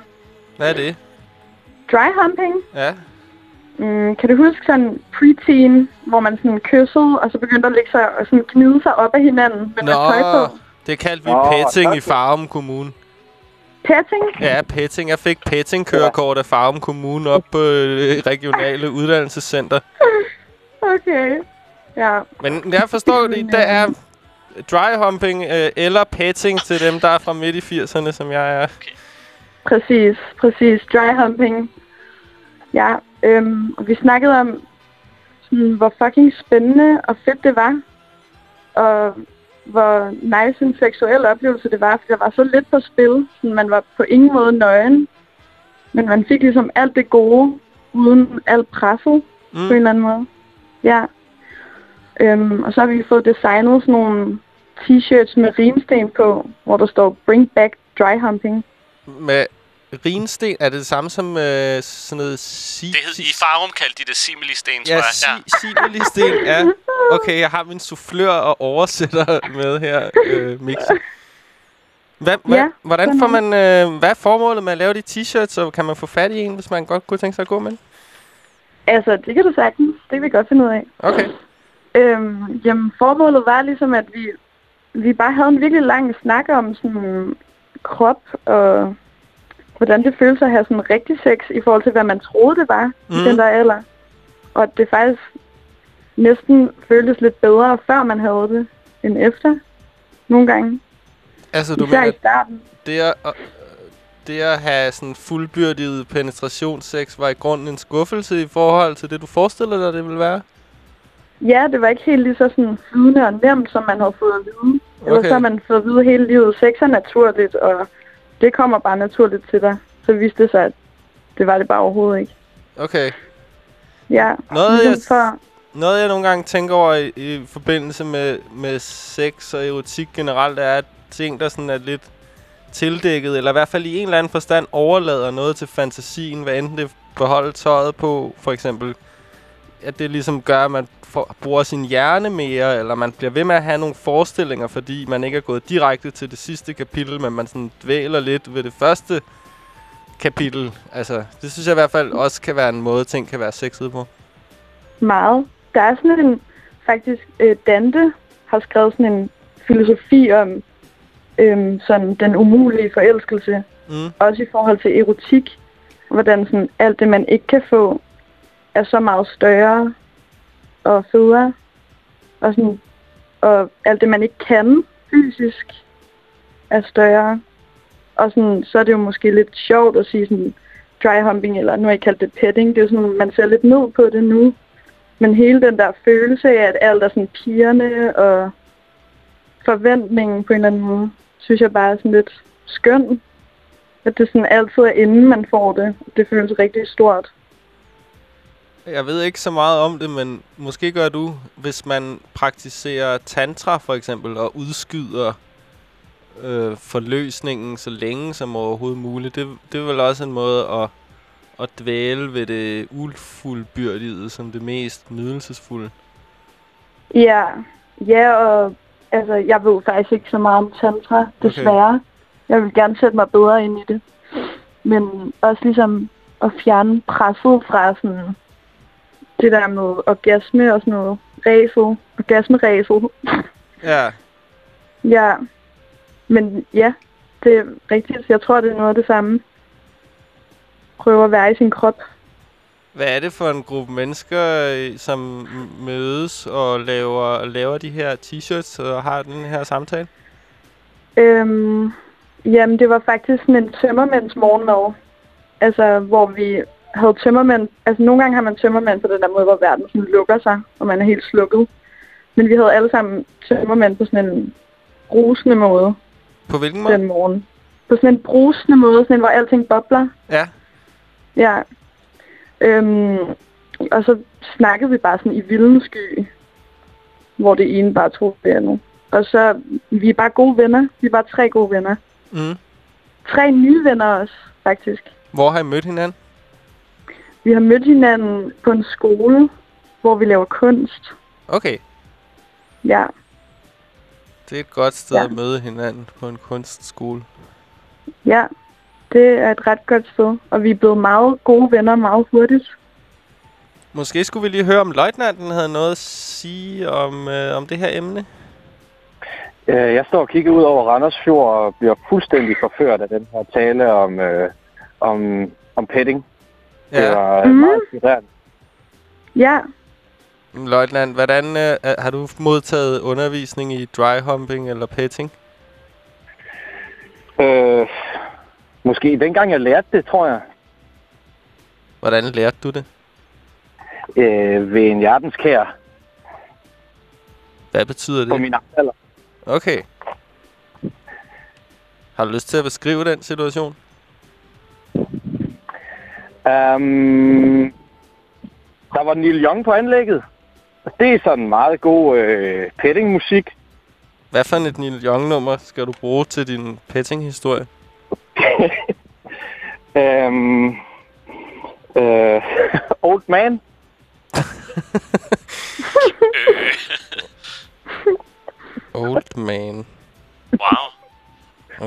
Hvad er det? Dry humping, Ja. Mm, kan du huske sådan preteen, hvor man sådan kyssede, og så begyndte at lægge sig og sådan gnide sig op af hinanden med Nå, tøj på? det kaldte vi Nå, petting i. Farum Kommune. Petting? Ja, petting. Jeg fik petting-kørekort af Farum Kommune op på øh, regionale uddannelsescenter. Okay. Ja. Men jeg forstår det, der er dry humping øh, eller petting til dem, der er fra midt i 80'erne, som jeg er. Præcis, præcis. Dry humping. Ja, øhm, og vi snakkede om, sådan, hvor fucking spændende og fedt det var. Og hvor nice en seksuel oplevelse det var, for der var så lidt på spil. Sådan, man var på ingen måde nøgen. Men man fik ligesom alt det gode, uden alt presset mm. på en eller anden måde. Ja. Øhm, og så har vi fået designet sådan nogle t-shirts med rimsten på, hvor der står Bring Back Dry Humping. Med rinsten, er det det samme som øh, sådan noget si Det hed, I Farum kaldte de det similisten, tror Ja, jeg. si similisten, ja. Okay, jeg har min soufflør og oversætter med her, øh, Mix. Hvad, hvad, Ja, hvordan får man, øh, hvad er formålet med at lave de t-shirts, og kan man få fat i en, hvis man godt kunne tænke sig at gå med den? Altså, det kan du sagtens. Det kan vi godt finde ud af. Okay. Øhm, jamen, formålet var ligesom, at vi, vi bare havde en virkelig lang snak om sådan krop og hvordan det føles at have sådan rigtig sex i forhold til, hvad man troede, det var mm. i den der alder. Og at det faktisk næsten føltes lidt bedre, før man havde det, end efter. Nogle gange. Altså, du Især mener, i starten. det at, øh, det at have sådan fuldbyrdet penetrationssex var i grunden en skuffelse i forhold til det, du forestiller dig, det ville være? Ja, det var ikke helt lige så sådan flydende og nemt, som man havde fået at vide. Eller Okay. så har man fået at vide hele livet, sex er naturligt, og det kommer bare naturligt til dig. Så viste det sig, at det var det bare overhovedet ikke. Okay. Ja, Noget, jeg, ligesom før. noget, jeg nogle gange tænker over i, i forbindelse med, med sex og erotik generelt, er, at ting, der sådan er lidt tildækket, eller i hvert fald i en eller anden forstand overlader noget til fantasien, hvad enten det beholder tøjet på, for eksempel, at det ligesom gør, at man får, bruger sin hjerne mere, eller man bliver ved med at have nogle forestillinger, fordi man ikke er gået direkte til det sidste kapitel, men man sådan dvæler lidt ved det første kapitel. Altså, det synes jeg i hvert fald også kan være en måde, ting kan være sexet på. Meget. Der er sådan en, faktisk, øh, Dante har skrevet sådan en filosofi om øhm, sådan den umulige forelskelse. Mm. Også i forhold til erotik. Hvordan sådan alt det, man ikke kan få, er så meget større og federe. Og, sådan, og alt det, man ikke kan fysisk, er større. Og sådan, så er det jo måske lidt sjovt at sige sådan dry humping, eller nu har jeg kaldt det petting. Det er jo sådan, man ser lidt ned på det nu. Men hele den der følelse af, at alt er sådan pigerne og forventningen på en eller anden måde, synes jeg bare er sådan lidt skøn. At det sådan altid er inden man får det. Det føles rigtig stort. Jeg ved ikke så meget om det, men måske gør du, hvis man praktiserer tantra for eksempel, og udskyder øh, forløsningen så længe som overhovedet muligt. Det, det er vel også en måde at, at dvæle ved det ufuldbyrdige som det mest nydelsesfulde. Ja, ja, og altså, jeg ved faktisk ikke så meget om tantra, desværre. Okay. Jeg vil gerne sætte mig bedre ind i det. Men også ligesom at fjerne presset fra sådan det der med orgasme og sådan noget. Ræsel. Orgasme-ræsel. Ja, ja. Men ja, det er rigtigt. Jeg tror, det er noget af det samme. Prøve at være i sin krop. hvad er det for en gruppe mennesker, øh, som mødes og laver, laver de her t-shirts og har den her samtale? Øhm, jamen, det var faktisk sådan en tømmermænds morgenmad. Altså, hvor vi havde tømmermænd... Altså, nogle gange har man tømmermænd på den der måde, hvor verden sådan lukker sig, og man er helt slukket. Men vi havde alle sammen tømmermænd på sådan en brusende måde På hvilken måde? den morgen. På sådan en brusende måde, sådan en, hvor alting bobler. Ja. Ja. Øhm, og så snakkede vi bare sådan i vildens sky, hvor det ene bare tog det andet. Og så, vi er bare gode venner. Vi er bare tre gode venner. Mm. Tre nye venner også, faktisk. Hvor har I mødt hinanden? Vi har mødt hinanden på en skole, hvor vi laver kunst. Okay, Ja, det er et godt sted Ja. at møde hinanden på en kunstskole. ja. Det er et ret godt sted. Og vi er blevet meget gode venner meget hurtigt. Måske skulle vi lige høre, om løjtnanten havde noget at sige om, øh, om det her emne. Øh, Jeg står og kigger ud over Randers Fjord og bliver fuldstændig forført af den her tale om, øh, om, om petting. Det Ja. var mm. meget inspirerende. Ja, Løjtnant, hvordan øh, har du modtaget undervisning i dry humping eller petting? Øh, måske dengang jeg lærte det, tror jeg, Hvordan lærte du det? øh, ved en hjertenskær Hvad betyder det? på min alder. Okay. Har du lyst til at beskrive den situation? Um, der var Neil Young på anlægget. Det er sådan meget god øh, petting-musik. Hvad for et Neil Young-nummer skal du bruge til din petting-historie? um, øh, Old Man. Old Man. Wow.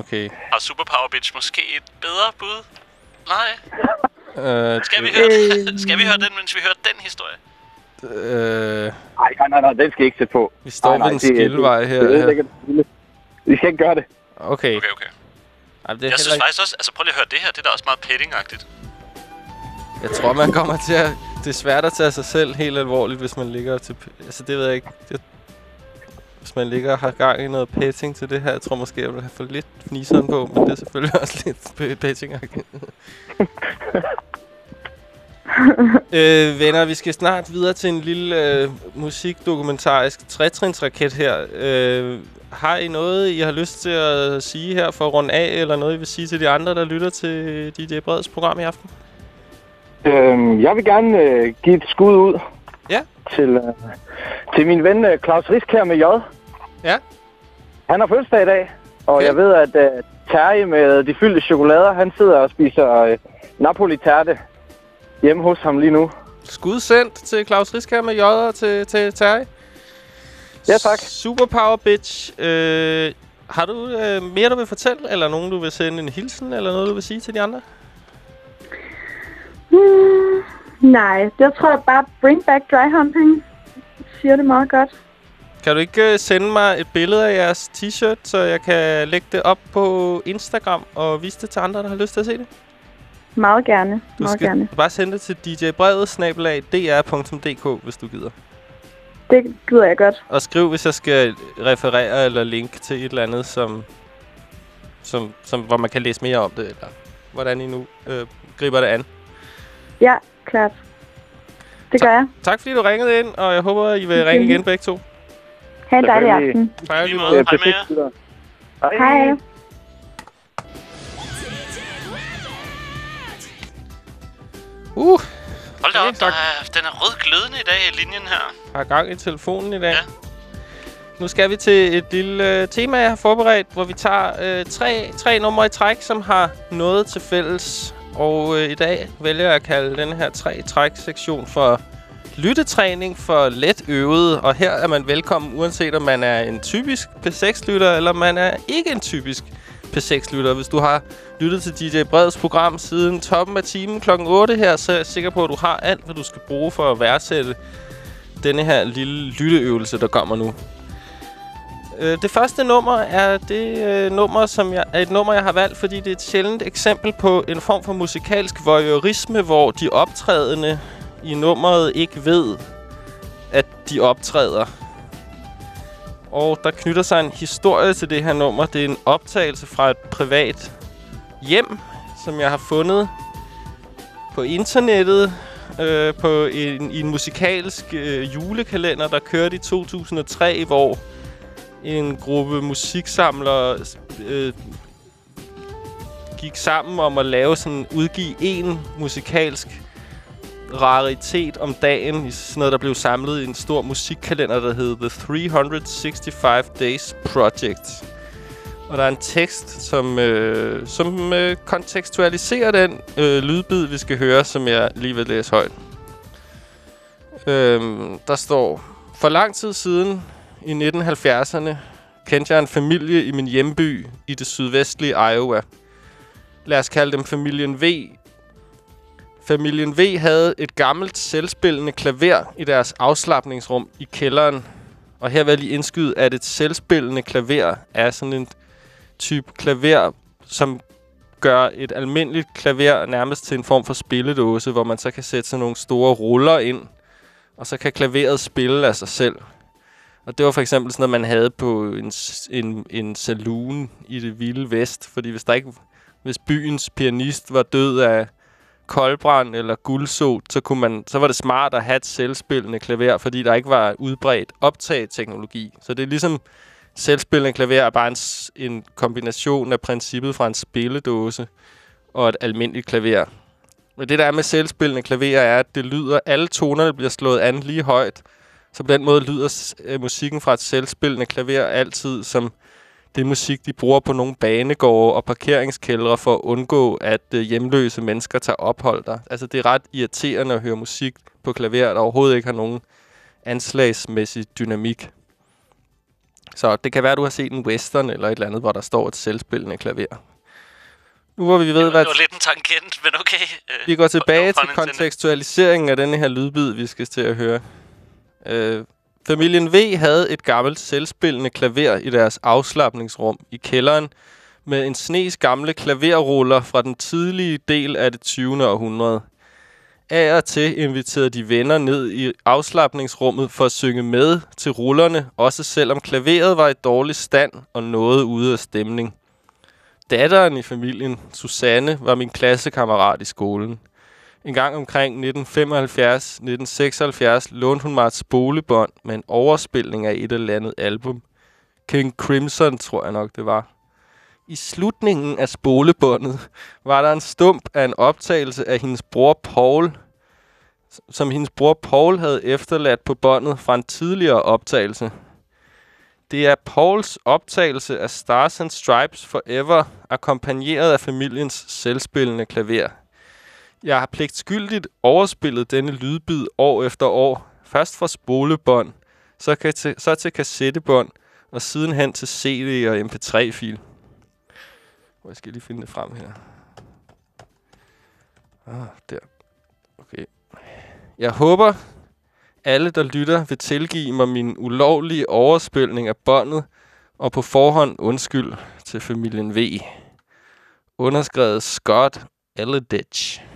Okay. Har Superpower Bitch måske et bedre bud? Nej. Øh, Skal vi høre, den? skal vi høre den, mens vi hører den historie? Øh, Nej, nej, nej, nej, den skal I ikke sætte på. vi står nej, nej, ved en skillevej her. det det. Vi skal ikke gøre det. Okay. Okay, okay. Ej, det er Jeg synes heller faktisk også, altså prøv lige at høre det her, det er da også meget petting-agtigt. ikke, jeg tror, man kommer til at... Det er svært at tage sig selv helt alvorligt, hvis man ligger til... Altså, det ved jeg ikke. Det, hvis man ligger og har gang i noget petting til det her, jeg tror måske, jeg vil have fået lidt fniseren på, men det er selvfølgelig også lidt petting øh, venner, vi skal snart videre til en lille øh, musikdokumentarisk trætrinsraket her. Øh, har I noget, I har lyst til at sige her for at runde af, eller noget, I vil sige til de andre, der lytter til DJ Breds program i aften? Øhm, jeg vil gerne øh, give et skud ud Ja. til, øh, til min ven øh, Claus Riskær med J. Ja. Han har fødselsdag i dag, og Okay. jeg ved, at øh, Terje med de fyldte chokolader, han sidder og spiser øh, Napoli-tærte hjemme hos ham lige nu. Skud sendt til Claus Riskær med J og til, til Terje. Ja, tak. Superpower Bitch. Øh, har du øh, mere, du vil fortælle, eller nogen, du vil sende en hilsen, eller noget, du vil sige til de andre? Hmm, nej, jeg tror jeg bare bring back dry humping. Siger det meget godt. Kan du ikke øh, sende mig et billede af jeres t-shirt, så jeg kan lægge det op på Instagram og vise det til andre, der har lyst til at se det? Meget gerne. Du meget skal gerne. bare sende det til djbrevet, snabelag, dr.dk, hvis du gider. Det gider jeg godt. Og skriv, hvis jeg skal referere eller link til et eller andet, som, som, som, hvor man kan læse mere om det, eller hvordan I nu øh, griber det an. Ja, klart. Det gør jeg. Tak fordi du ringede ind, og jeg håber, I vil ringe igen begge to. Ha' en dejlig aften. Hej, lige måde. Hej med jer. Hej. Hej. Uh, Hold da op, der er, den er rød glødende i dag i linjen her. har gang i telefonen i dag. Ja. Nu skal vi til et lille øh, tema, jeg har forberedt, hvor vi tager øh, tre, tre numre i træk, som har noget til fælles. Og øh, i dag vælger jeg at kalde den her tre træk-sektion for lyttetræning for let øvede. Og her er man velkommen, uanset om man er en typisk P6-lytter, eller man er ikke en typisk P6-lytter. Hvis du har lyttet til DJ Breds program siden toppen af timen kl. 8 her, så er jeg sikker på, at du har alt, hvad du skal bruge for at værdsætte denne her lille lytteøvelse, der kommer nu. Øh, det første nummer er det øh, nummer, som jeg, er et nummer, jeg har valgt, fordi det er et sjældent eksempel på en form for musikalsk voyeurisme, hvor de optrædende i nummeret ikke ved, at de optræder. Og der knytter sig en historie til det her nummer. Det er en optagelse fra et privat hjem, som jeg har fundet på internettet øh, på en, i en musikalsk øh, julekalender, der kørte i 2003, hvor en gruppe musiksamlere øh, gik sammen om at lave sådan udgive en musikalsk raritet om dagen i sådan noget, der blev samlet i en stor musikkalender, der hed The 365 Days Project. Og der er en tekst, som, øh, som øh, kontekstualiserer den øh, lydbid, vi skal høre, som jeg lige vil læse højt. Øhm, der står, For lang tid siden, i 1970'erne, kendte jeg en familie i min hjemby i det sydvestlige Iowa. Lad os kalde dem familien V. Familien V havde et gammelt selvspillende klaver i deres afslappningsrum i kælderen. Og her vil jeg lige indskyde, at et selvspillende klaver er sådan en type klaver, som gør et almindeligt klaver nærmest til en form for spilledåse, hvor man så kan sætte sådan nogle store ruller ind, og så kan klaveret spille af sig selv. Og det var for eksempel sådan noget, man havde på en, en, en saloon i det vilde vest. Fordi hvis, der ikke, hvis byens pianist var død af koldbrand eller guldsot, så, kunne man, så var det smart at have et selvspillende klaver, fordi der ikke var udbredt optageteknologi. Så det er ligesom selvspillende klaver er bare en, en kombination af princippet fra en spilledåse og et almindeligt klaver. Men det der er med selvspillende klaver er, at det lyder, alle tonerne bliver slået an lige højt. Så på den måde lyder øh, musikken fra et selvspillende klaver altid som det musik, de bruger på nogle banegårde og parkeringskældre for at undgå, at øh, hjemløse mennesker tager ophold der. Altså, det er ret irriterende at høre musik på klaver, der overhovedet ikke har nogen anslagsmæssig dynamik. Så det kan være, at du har set en western eller et eller andet, hvor der står et selvspillende klaver. Nu hvor vi ved, Det hvad... var lidt en tangent, men okay. Øh, Vi går tilbage til kontekstualiseringen af denne her lydbid, vi skal til at høre. Øh, familien V havde et gammelt selvspillende klaver i deres afslappningsrum i kælderen med en snes gamle klaverruller fra den tidlige del af det 20. århundrede. Af og til inviterede de venner ned i afslappningsrummet for at synge med til rullerne, også selvom klaveret var i dårlig stand og noget ude af stemning. Datteren i familien, Susanne, var min klassekammerat i skolen. En gang omkring 1975-1976 lånte hun mig et spolebånd med en overspilning af et eller andet album. King Crimson, tror jeg nok, det var. I slutningen af spolebåndet var der en stump af en optagelse af hendes bror Paul, som hendes bror Paul havde efterladt på båndet fra en tidligere optagelse. Det er Pauls optagelse af Stars and Stripes Forever, akkompagneret af familiens selvspillende klaver. Jeg har pligtskyldigt overspillet denne lydbid år efter år. Først fra spolebånd, så, kan til, så til kassettebånd, og sidenhen til CD og MP3-fil. Hvor jeg skal lige finde det frem her. Ah, der. Okay. Jeg håber, alle, der lytter, vil tilgive mig min ulovlige overspilning af båndet, og på forhånd undskyld til familien V. Underskrevet Scott Elleditch.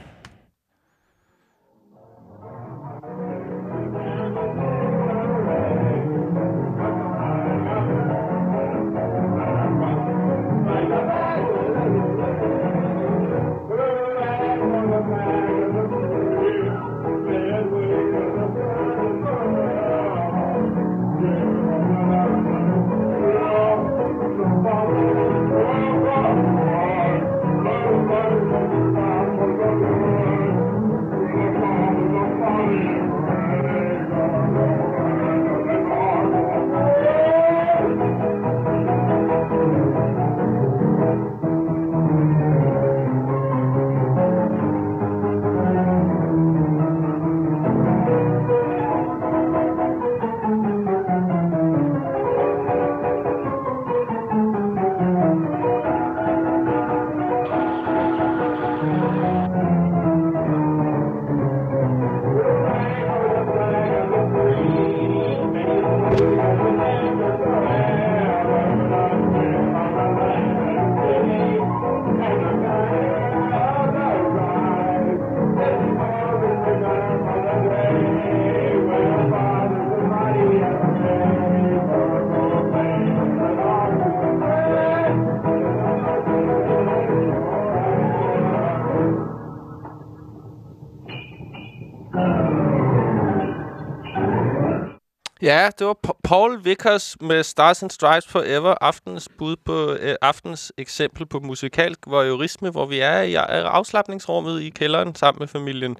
Ja, det var Paul Vickers med Stars and Stripes Forever, aftens bud på øh, aftens eksempel på musikalsk voyeurisme, hvor vi er i afslappningsrummet i kælderen sammen med familien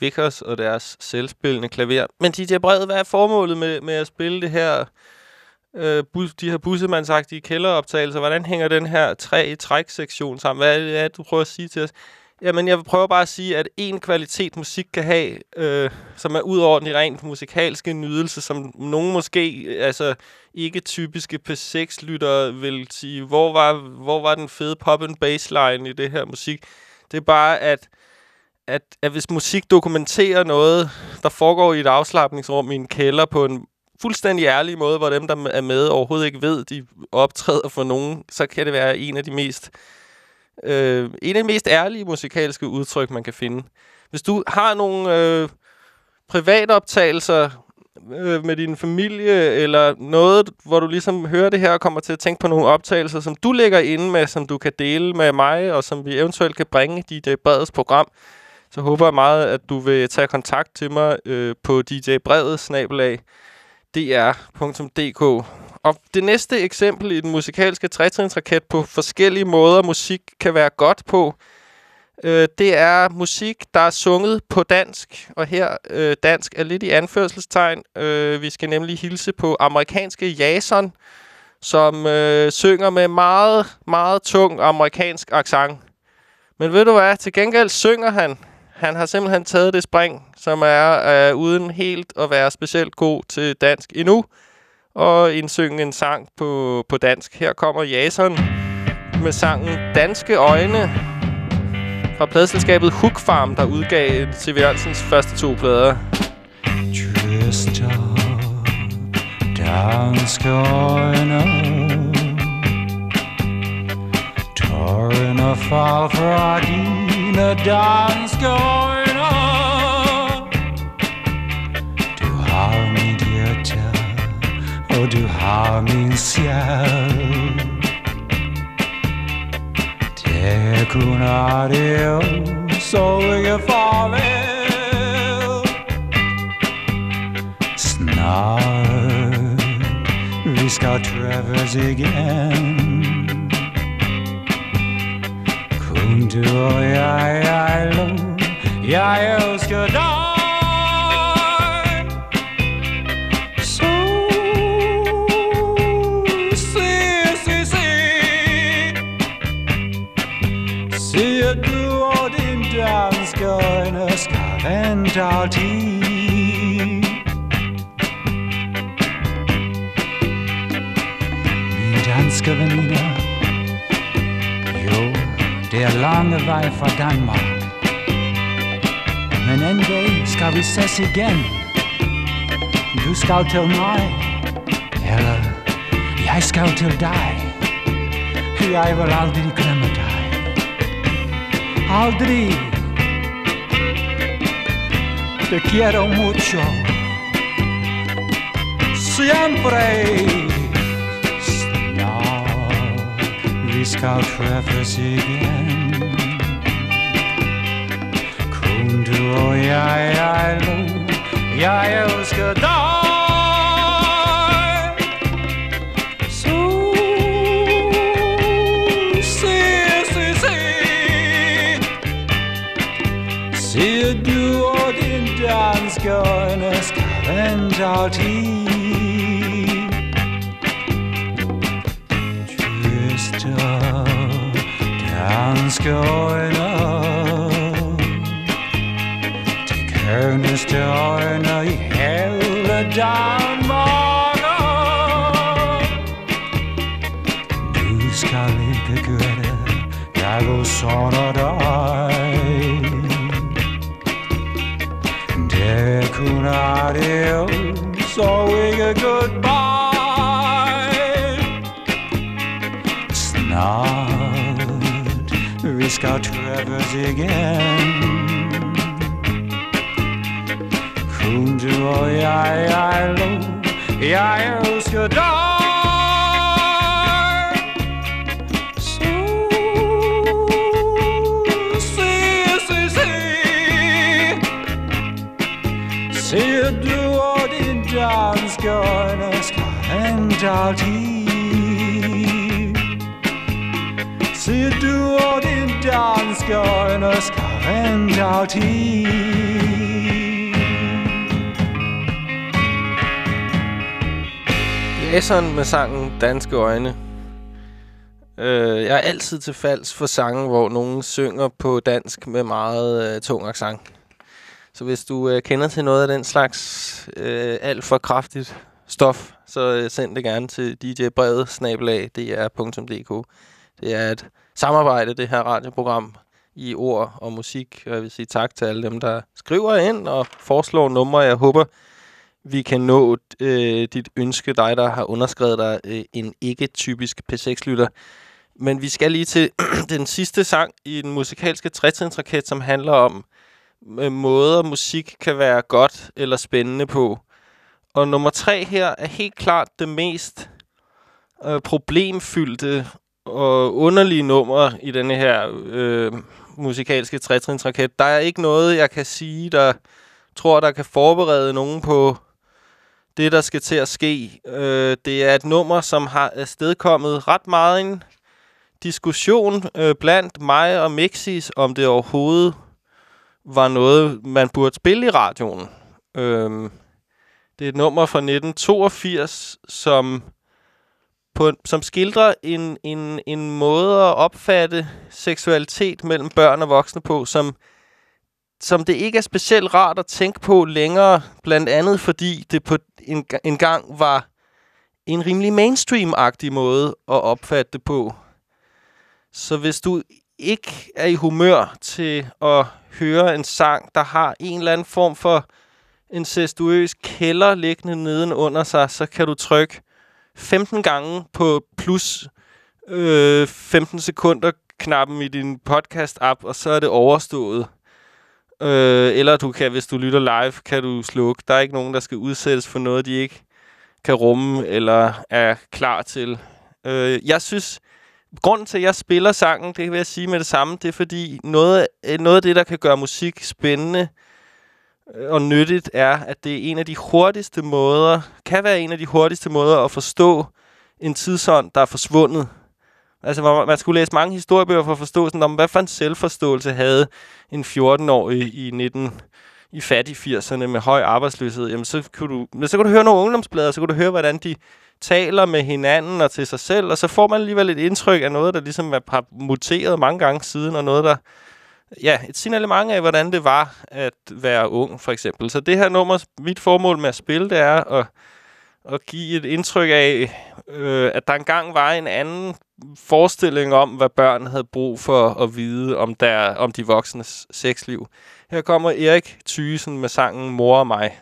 Vickers og deres selvspillende klaver. Men DJ Brede, hvad er formålet med, med at spille det her, øh, bus, de her bussemandsagtige kælderoptagelser? Hvordan hænger den her træ i træk-sektion sammen? Hvad er det, du prøver at sige til os? Jamen, jeg prøver bare at sige, at en kvalitet musik kan have, øh, som er ud over den rent musikalske nydelse, som nogen måske, altså ikke typiske P6-lyttere vil sige, hvor var, hvor var den fede pop and bassline i det her musik? Det er bare, at, at, at hvis musik dokumenterer noget, der foregår i et afslappningsrum i en kælder på en fuldstændig ærlig måde, hvor dem, der er med, overhovedet ikke ved, de optræder for nogen, så kan det være en af de mest øh, en af de mest ærlige musikalske udtryk, man kan finde. Hvis du har nogle øh, private optagelser øh, med din familie, eller noget, hvor du ligesom hører det her og kommer til at tænke på nogle optagelser, som du lægger inde med, som du kan dele med mig, og som vi eventuelt kan bringe i DJ Breds program, så håber jeg meget, at du vil tage kontakt til mig øh, på djbrevet, snabelag, dr.dk. Og det næste eksempel i den musikalske trætrinsraket på forskellige måder, musik kan være godt på, øh, det er musik, der er sunget på dansk. Og her øh, dansk er lidt i anførselstegn. Øh, vi skal nemlig hilse på amerikanske Jason, som øh, synger med meget, meget tung amerikansk accent. Men ved du hvad? Til gengæld synger han. Han har simpelthen taget det spring, som er øh, uden helt at være specielt god til dansk endnu og indsynge en sang på, på dansk. Her kommer Jason med sangen Danske Øjne fra pladselskabet Hook Farm, der udgav C.V. Jørgensens første to plader. Danske øjne Tårerne fald fra dine danske øjne og du har min sjæl Det kun er det jo, så ikke farvel. Snart vi skal træffes igen Kun du og jeg, jeg lov, jeg elsker dig and our vente Min danske veninde. Jo, det er lange vej fra Danmark. Men en dag skal vi ses igen. Du skal til mig. Eller jeg skal til dig. Jeg vil aldrig glemme dig. Aldrig. Te quiero mucho. Siempre. Snart vi skal træffes igen Kun du og jeg, jeg lov Jeg danske øjne skal vente altid Trøster danske øjne De kønneste øjne i hele Danmark Du skal ikke gøre det, jeg kun er det jo, så ikke goodbye Snart vi skal træffes igen Kun du og jeg, jeg lov, jeg din danske øjne skal Se du og din danske øjne skal vente altid Jason med sangen Danske Øjne. Øh, jeg er altid til falds for sange, hvor nogen synger på dansk med meget øh, tung accent. Så hvis du øh, kender til noget af den slags øh, alt for kraftigt stof, så øh, send det gerne til djbrevet snabelag dr.dk. Det er et samarbejde, det her radioprogram, i ord og musik. Og jeg vil sige tak til alle dem, der skriver ind og foreslår numre. Jeg håber, vi kan nå øh, dit ønske, dig der har underskrevet dig øh, en ikke-typisk P6-lytter. Men vi skal lige til den sidste sang i den musikalske trætrinsraket, som handler om øh, måder, musik kan være godt eller spændende på. Og nummer tre her er helt klart det mest øh, problemfyldte og underlige nummer i denne her øh, musikalske trætrinsraket. Der er ikke noget, jeg kan sige, der tror, der kan forberede nogen på det, der skal til at ske. Øh, det er et nummer, som har afstedkommet ret meget en diskussion øh, blandt mig og Mixis, om det overhovedet var noget, man burde spille i radioen. Øhm, det er et nummer fra 1982, som på, som skildrer en, en, en måde at opfatte seksualitet mellem børn og voksne på, som, som det ikke er specielt rart at tænke på længere, blandt andet fordi det på en, en gang var en rimelig mainstream-agtig måde at opfatte det på. Så hvis du ikke er i humør til at høre en sang, der har en eller anden form for incestuøs kælder liggende nedenunder sig, så kan du trykke 15 gange på plus øh, 15 sekunder knappen i din podcast-app, og så er det overstået. Øh, eller du kan, hvis du lytter live, kan du slukke. Der er ikke nogen, der skal udsættes for noget, de ikke kan rumme eller er klar til. Øh, jeg synes, grunden til, at jeg spiller sangen, det vil jeg sige med det samme, det er fordi noget, øh, noget af det, der kan gøre musik spændende, øh, og nyttigt er, at det er en af de hurtigste måder, kan være en af de hurtigste måder at forstå en tidsånd, der er forsvundet. Altså, man skulle læse mange historiebøger for at forstå, sådan, om, hvad for en selvforståelse havde en 14-årig i 19 i fattig 80'erne med høj arbejdsløshed, jamen så kunne du, men så kunne du høre nogle ungdomsblader, så kunne du høre, hvordan de taler med hinanden og til sig selv, og så får man alligevel et indtryk af noget, der ligesom har muteret mange gange siden, og noget, der ja, et signalement af, hvordan det var at være ung, for eksempel. Så det her nummer, mit formål med at spille, det er at, at give et indtryk af, øh, at der engang var en anden forestilling om, hvad børn havde brug for at vide om, der, om de voksnes sexliv. Her kommer Erik Thysen med sangen Mor og mig.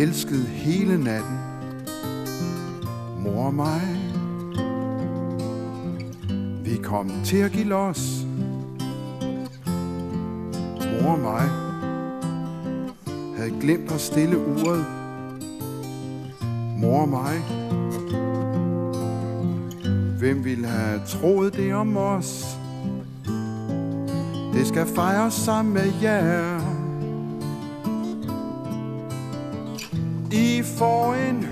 Elsket hele natten. Mor og mig, vi kom til at give los. Mor og mig havde glemt at stille uret. Mor og mig, hvem ville have troet det om os? Det skal fejres sammen med jer.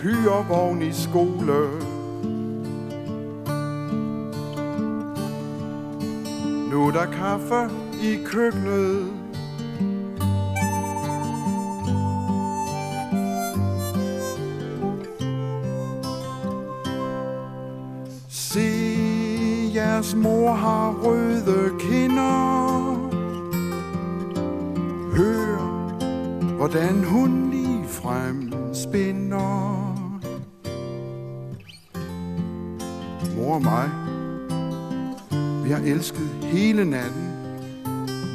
Hyrevogn i skole. Nu er der kaffe i køkkenet. Se, jeres mor har røde kinder. Hør, hvordan hun lige frem elsket hele natten.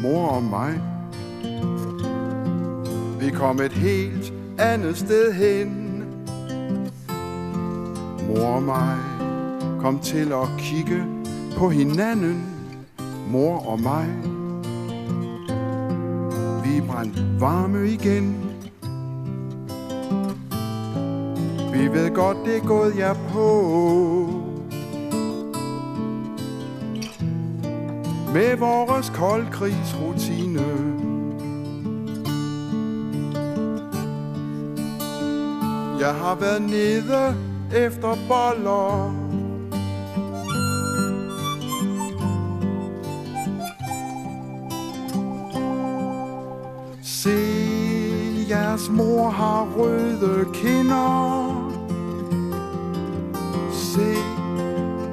Mor og mig, vi kom et helt andet sted hen. Mor og mig, kom til at kigge på hinanden. Mor og mig, vi brændte varme igen. Vi ved godt, det er gået jer på. Med vores koldkrigsrutine. Jeg har været nede efter boller. Se, jeres mor har røde kinder. Se,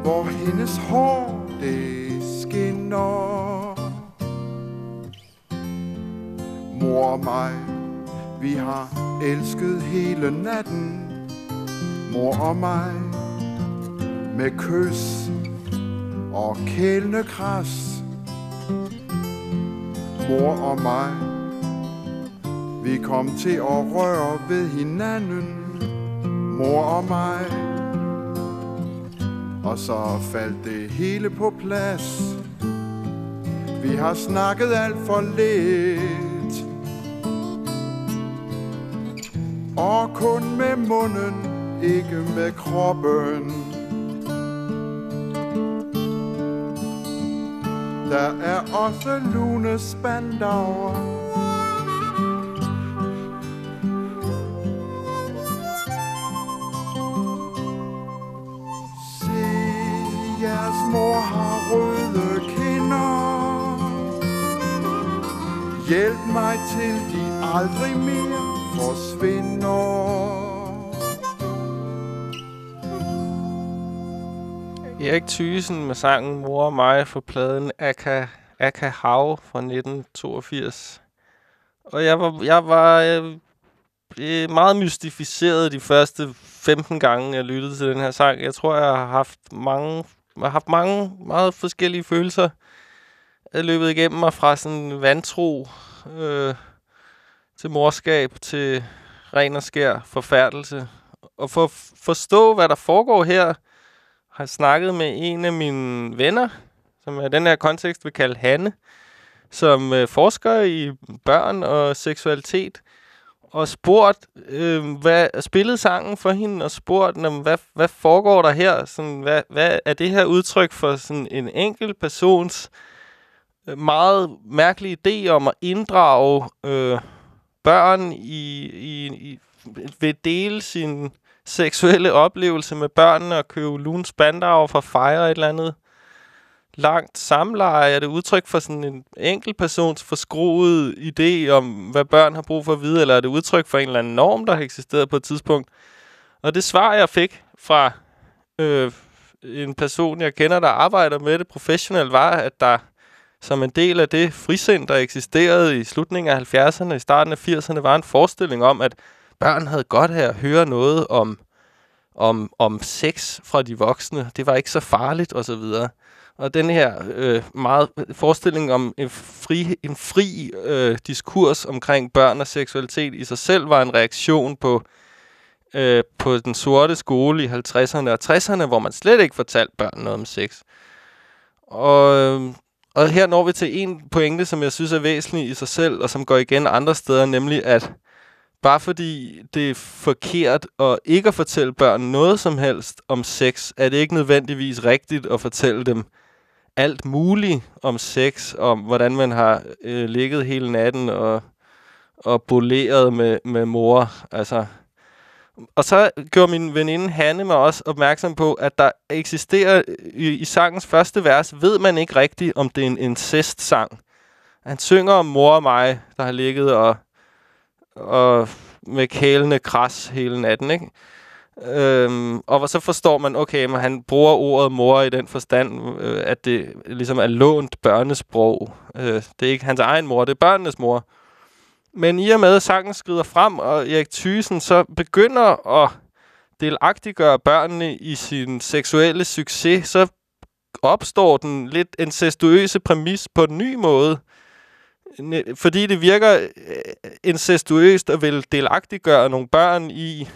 hvor hendes hår det når Mor og mig, vi har elsket hele natten. Mor og mig, med kys og kælende kras. Mor og mig, vi kom til at røre ved hinanden. Mor og mig, og så faldt det hele på plads. Vi har snakket alt for lidt. Og kun med munden, ikke med kroppen. Der er også lune spandauer. Mig til de aldrig mere forsvinder. Erik Thysen med sangen Mor og mig for pladen Aka, Aka Hav fra 1982. Og jeg var, jeg var øh, øh, meget mystificeret de første 15 gange, jeg lyttede til den her sang. Jeg tror, jeg har haft mange, jeg har haft mange meget forskellige følelser jeg løbet igennem mig fra sådan vantro øh, til morskab til ren og skær forfærdelse. Og for at forstå, hvad der foregår her, har jeg snakket med en af mine venner, som er den her kontekst vil kalde Hanne, som øh, forsker i børn og seksualitet, og spurgt, øh, hvad spillede sangen for hende, og spurgt, når, hvad, hvad foregår der her? Sådan, hvad, hvad er det her udtryk for sådan en enkelt persons øh, Øh, meget mærkelig idé om at inddrage øh, børn i, i, i ved dele sin seksuelle oplevelse med børnene og købe lun spandauer for at fejre et eller andet langt samleje? Er det udtryk for sådan en enkelt persons forskruede idé om, hvad børn har brug for at vide, eller er det udtryk for en eller anden norm, der har eksisteret på et tidspunkt? Og det svar, jeg fik fra øh, en person, jeg kender, der arbejder med det professionelt, var, at der som en del af det frisind, der eksisterede i slutningen af 70'erne, i starten af 80'erne, var en forestilling om, at børn havde godt af at høre noget om, om, om sex fra de voksne. Det var ikke så farligt, og så videre. Og den her øh, meget forestilling om en fri, en fri øh, diskurs omkring børn og seksualitet i sig selv var en reaktion på, øh, på den sorte skole i 50'erne og 60'erne, hvor man slet ikke fortalte børn noget om sex. Og, øh, og her når vi til en pointe, som jeg synes er væsentlig i sig selv, og som går igen andre steder, nemlig at bare fordi det er forkert at ikke at fortælle børn noget som helst om sex, er det ikke nødvendigvis rigtigt at fortælle dem alt muligt om sex, om hvordan man har øh, ligget hele natten og, og boleret med, med mor. Altså. Og så gjorde min veninde Hanne mig også opmærksom på, at der eksisterer i, i sangens første vers, ved man ikke rigtigt, om det er en incest-sang. Han synger om mor og mig, der har ligget og og med kælende kras hele natten, ikke? Øhm, og så forstår man, okay, men han bruger ordet mor i den forstand, øh, at det ligesom er lånt børnesprog. Øh, det er ikke hans egen mor, det er børnenes mor. Men i og med, at sangen skrider frem, og Erik Thysen så begynder at delagtiggøre børnene i sin seksuelle succes, så opstår den lidt incestuøse præmis på en ny måde fordi det virker øh, incestuøst at vil delagtiggøre nogle børn i,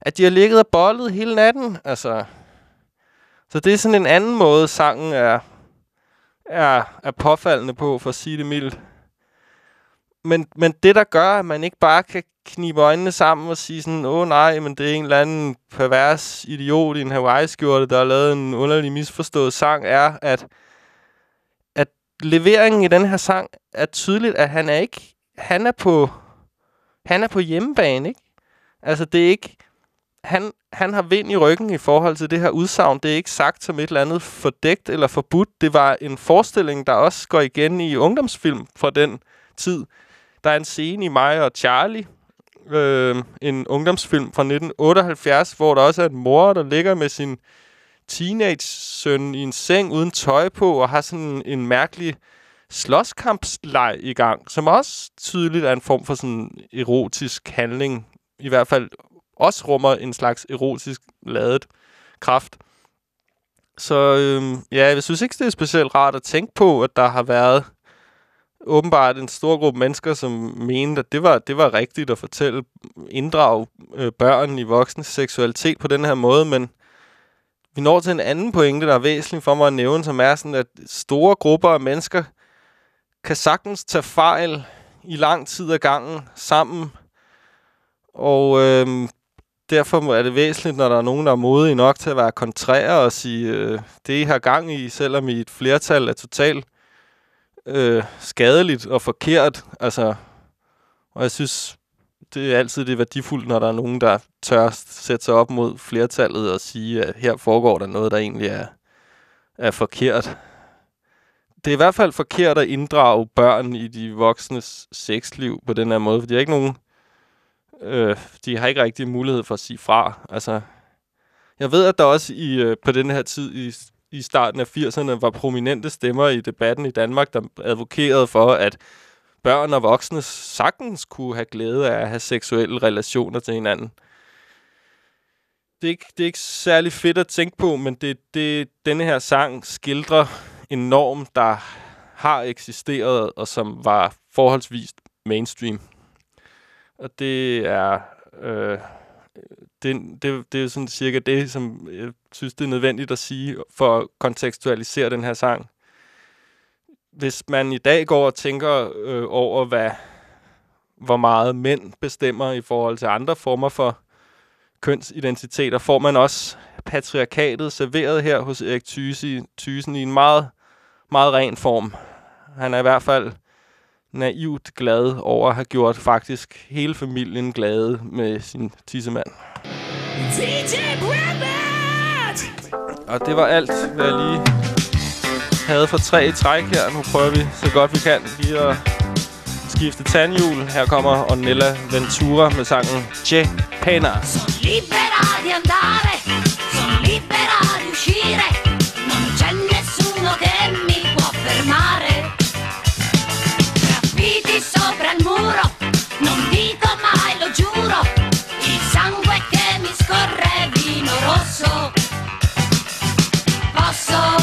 at de har ligget og bollet hele natten. Altså, så det er sådan en anden måde, sangen er, er, er påfaldende på, for at sige det mildt. Men, men det, der gør, at man ikke bare kan knibe øjnene sammen og sige sådan, åh nej, men det er en eller anden pervers idiot i en Hawaii-skjorte, der har lavet en underlig misforstået sang, er, at leveringen i den her sang er tydeligt, at han er ikke... Han er på... Han er på hjemmebane, ikke? Altså, det er ikke... Han, han har vind i ryggen i forhold til det her udsagn. Det er ikke sagt som et eller andet fordækt eller forbudt. Det var en forestilling, der også går igen i ungdomsfilm fra den tid. Der er en scene i mig og Charlie, øh, en ungdomsfilm fra 1978, hvor der også er en mor, der ligger med sin teenage-søn i en seng uden tøj på, og har sådan en mærkelig slåskampsleg i gang, som også tydeligt er en form for sådan erotisk handling. I hvert fald også rummer en slags erotisk ladet kraft. Så øhm, ja, jeg synes ikke, det er specielt rart at tænke på, at der har været åbenbart en stor gruppe mennesker, som mente, at det var, det var rigtigt at fortælle, inddrage øh, børn i voksnes seksualitet på den her måde, men vi når til en anden pointe, der er væsentlig for mig at nævne, som er sådan, at store grupper af mennesker kan sagtens tage fejl i lang tid ad gangen sammen, og øh, derfor er det væsentligt, når der er nogen, der er modige nok til at være kontrære og sige, øh, det I har gang i, selvom I et flertal er totalt øh, skadeligt og forkert. Altså, og jeg synes, det er altid det værdifuldt, når der er nogen, der tør sætte sig op mod flertallet og sige, at her foregår der noget, der egentlig er, er forkert. Det er i hvert fald forkert at inddrage børn i de voksnes sexliv på den her måde, for de har ikke nogen øh, de har ikke rigtig mulighed for at sige fra. Altså, jeg ved, at der også i, øh, på den her tid i, i starten af 80'erne var prominente stemmer i debatten i Danmark, der advokerede for, at børn og voksne sagtens kunne have glæde af at have seksuelle relationer til hinanden. Det er ikke, det er ikke særlig fedt at tænke på, men det, det, denne her sang skildrer en norm, der har eksisteret, og som var forholdsvis mainstream. Og det er... Øh, det, det, det er sådan cirka det, som jeg synes, det er nødvendigt at sige for at kontekstualisere den her sang. Hvis man i dag går og tænker øh, over, hvad, hvor meget mænd bestemmer i forhold til andre former for kønsidentiteter, får man også patriarkatet serveret her hos Erik Thysen, Thysen i en meget, meget ren form. Han er i hvert fald naivt glad over at have gjort faktisk hele familien glade med sin tissemand. Og det var alt, hvad jeg lige havde for tre i træk her. Nu prøver vi så godt vi kan lige at skifte tandhjul. Her kommer Ornella Ventura med sangen Che Pena. libera di andare, sono libera di uscire, Corre vino rosso. Posso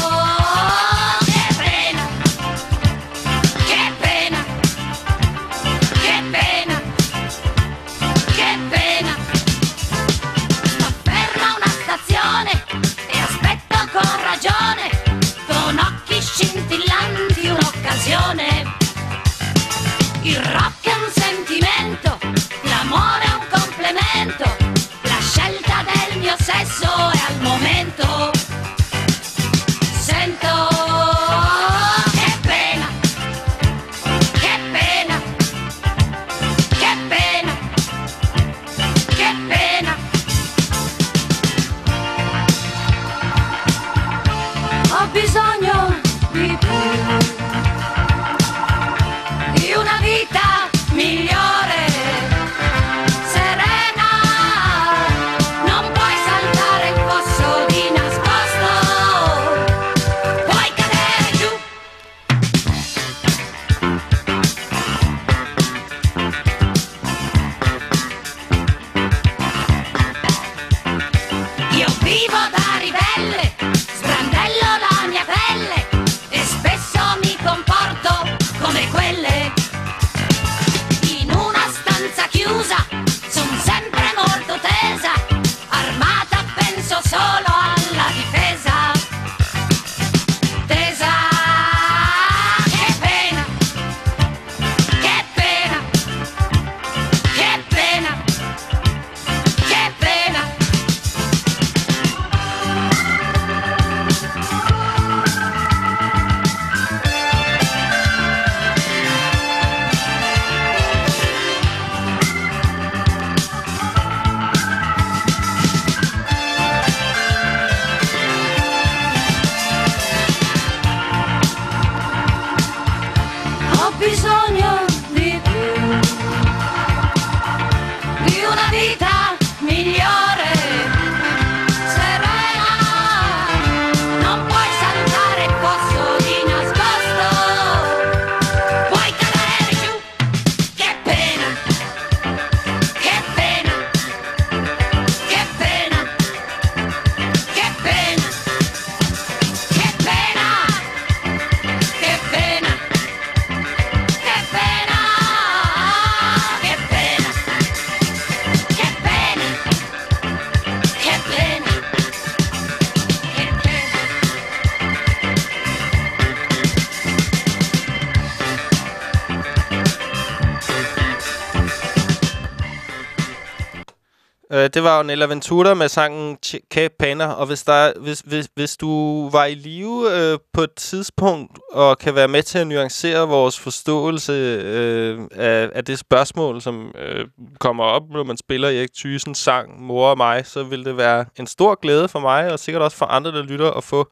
Øh, det var jo Nella Ventura med sangen Che Paner, og hvis, der, hvis, hvis, hvis du var i live øh, på et tidspunkt og kan være med til at nuancere vores forståelse øh, af, af det spørgsmål, som øh, kommer op, når man spiller Erik Thysens sang Mor og mig, så vil det være en stor glæde for mig, og sikkert også for andre, der lytter, at få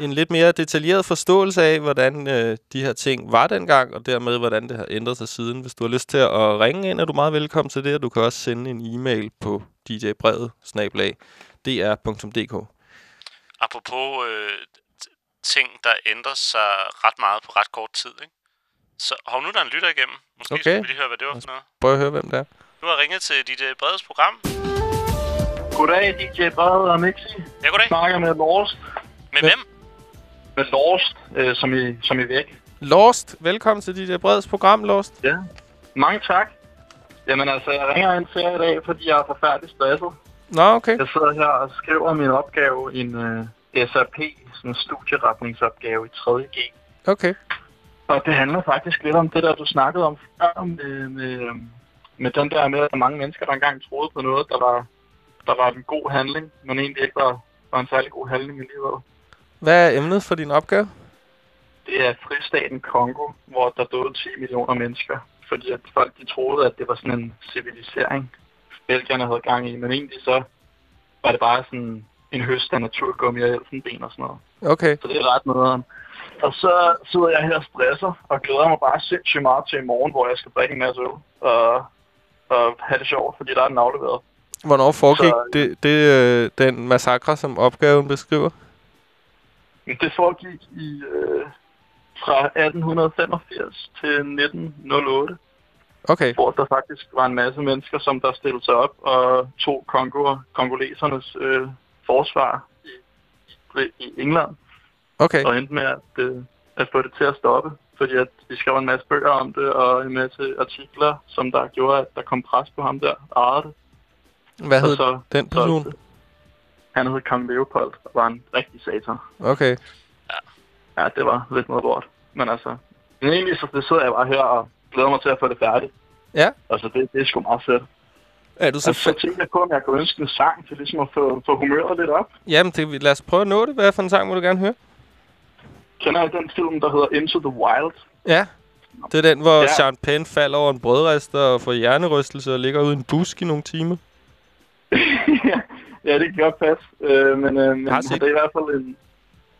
en lidt mere detaljeret forståelse af, hvordan øh, de her ting var dengang, og dermed, hvordan det har ændret sig siden. Hvis du har lyst til at ringe ind, er du meget velkommen til det, og du kan også sende en e-mail på djbrevet, snablag, dr.dk. Apropos øh, ting, der ændrer sig ret meget på ret kort tid, ikke? Så hov, nu er der en lytter igennem. Måske Okay. skal vi lige høre, hvad det var for noget. Prøv at høre, hvem det er. Du har ringet til dit øh, Bredes program. Goddag, DJ Brede og Mixi. Ja, goddag. snakker med Lost. Med hvem? Med Lost, øh, som, i, som i væk. Lost, velkommen til dit Breds program, Lost. Ja. Mange tak. Jamen altså, jeg ringer ind til jer i dag, fordi jeg er forfærdeligt stresset. Nå, okay. Jeg sidder her og skriver min opgave, en uh, SAP, sådan en studieretningsopgave i 3.G. Okay. Og det handler faktisk lidt om det der, du snakkede om før, med, med, med den der med, at mange mennesker, der engang troede på noget, der var, der var en god handling, men egentlig ikke var, var en særlig god handling alligevel. Hvad er emnet for din opgave? Det er fristaten Kongo, hvor der døde 10 millioner mennesker, fordi at folk de troede, at det var sådan en civilisering, belgierne havde gang i, men egentlig så var det bare sådan en høst af naturgummi og elfenben og sådan noget. Okay. Så det er ret noget. Og så sidder jeg her og stresser, og glæder mig bare sindssygt meget til i morgen, hvor jeg skal drikke en masse øl og, og have det sjovt, fordi der er den afleveret. Hvornår foregik Så- det, det, øh, den massakre, som opgaven beskriver? Det foregik i øh, fra 1885 til 1908. Okay. Hvor der faktisk var en masse mennesker, som der stillede sig op og tog Kongo, kongolesernes øh, forsvar i, i, England. Okay. Og endte med at, øh, at få det til at stoppe. Fordi at de skrev en masse bøger om det, og en masse artikler, som der gjorde, at der kom pres på ham der, det. Hvad hed så den person? det. Han hed Kong Leopold, og var en rigtig satan. Okay. Ja, det var lidt noget lort. Men altså, men egentlig så det sidder jeg bare her og glæder mig til at få det færdigt. Ja. Altså, det, det er sgu meget fedt. Er du så altså, så tænkte jeg på, om jeg kunne ønske en sang til ligesom at få, få humøret lidt op. Jamen, det, lad os prøve at nå det. Hvad for en sang må du gerne høre? Kender I den film, der hedder Into the Wild? Ja. Det er den, hvor Ja. ja. Sean Penn falder over en brødrester og får hjernerystelse og ligger ude i en busk i nogle timer. Ja, det kan godt passe. Øh, men øh, men det er i hvert fald en...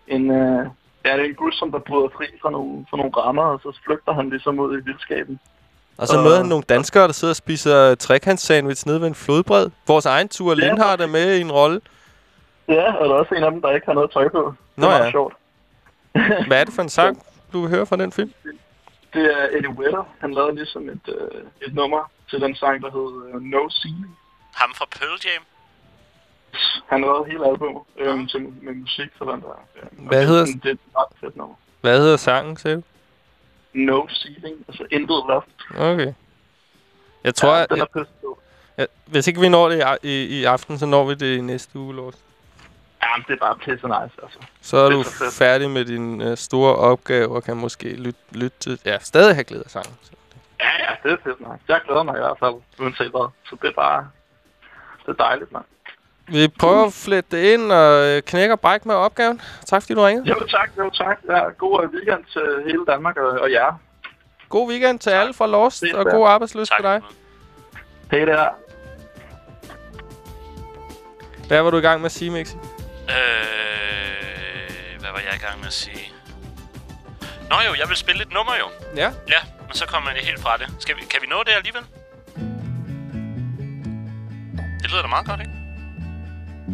en øh, ja, det er en gut, som der bryder fri fra nogle, fra nogle rammer, og så flygter han ligesom ud i vildskaben. Og så møder han nogle danskere, der sidder og spiser trekantssandwich nede ved en flodbred. Vores egen tur, Ja. Lindhardt er med i en rolle. Ja, og der er også en af dem, der ikke har noget tøj på. Det Nå er ja. sjovt. Hvad er det for en sang, du vil høre fra den film? Det er Eddie Vedder. Han lavede ligesom et, øh, et nummer til den sang, der hed øh, No Ceiling. Ham fra Pearl Jam. Han lavede hele albumet øh, til, med musik for den der. Og Hvad det, er hedder- sådan- Det er et ret fedt nummer. Hvad hedder sangen, sagde du? No Ceiling, altså intet loft. Okay. Jeg tror, ja, den er pisse god. ja, hvis ikke vi når det i, i, i aften, så når vi det i næste uge, Lars. Jamen, det er bare pisse nice, altså. Så er Det du færdig med din øh, store opgave og kan måske lytte, lytte til... Ja, stadig have glæde af sangen. Så. Ja, ja, det er fedt nice. Jeg glæder mig i hvert fald, uanset hvad. Så det er bare... Det er dejligt, mand. Vi prøver at flette det ind og øh, knække og brække med opgaven. Tak fordi du ringede. Jo tak, jo tak. Ja, god øh, weekend til hele Danmark og, og jer. God weekend til alle fra Lost, Fint og god arbejdsløst til dig. Hej der. Hvad var du i gang med at sige, Mixi? Øh, hvad var jeg i gang med at sige? Nå jo, jeg vil spille et nummer jo. Ja. Ja, men så kommer jeg helt fra det. Skal vi, kan vi nå det alligevel? Det lyder da meget godt, ikke?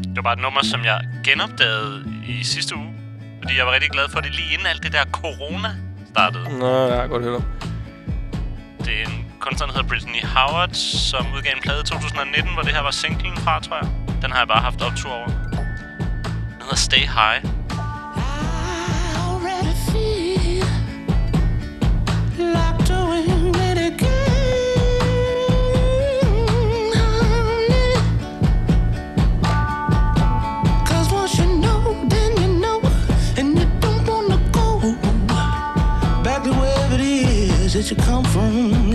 Det var bare et nummer, som jeg genopdagede i sidste uge. Fordi jeg var rigtig glad for det lige inden alt det der corona startede. Nå, jeg har godt hørt om. Det er en kunstner, der hedder Brittany Howard, som udgav en plade i 2019, hvor det her var singlen fra, tror jeg. Den har jeg bare haft optur over. Den hedder Stay High. already feel like you come from.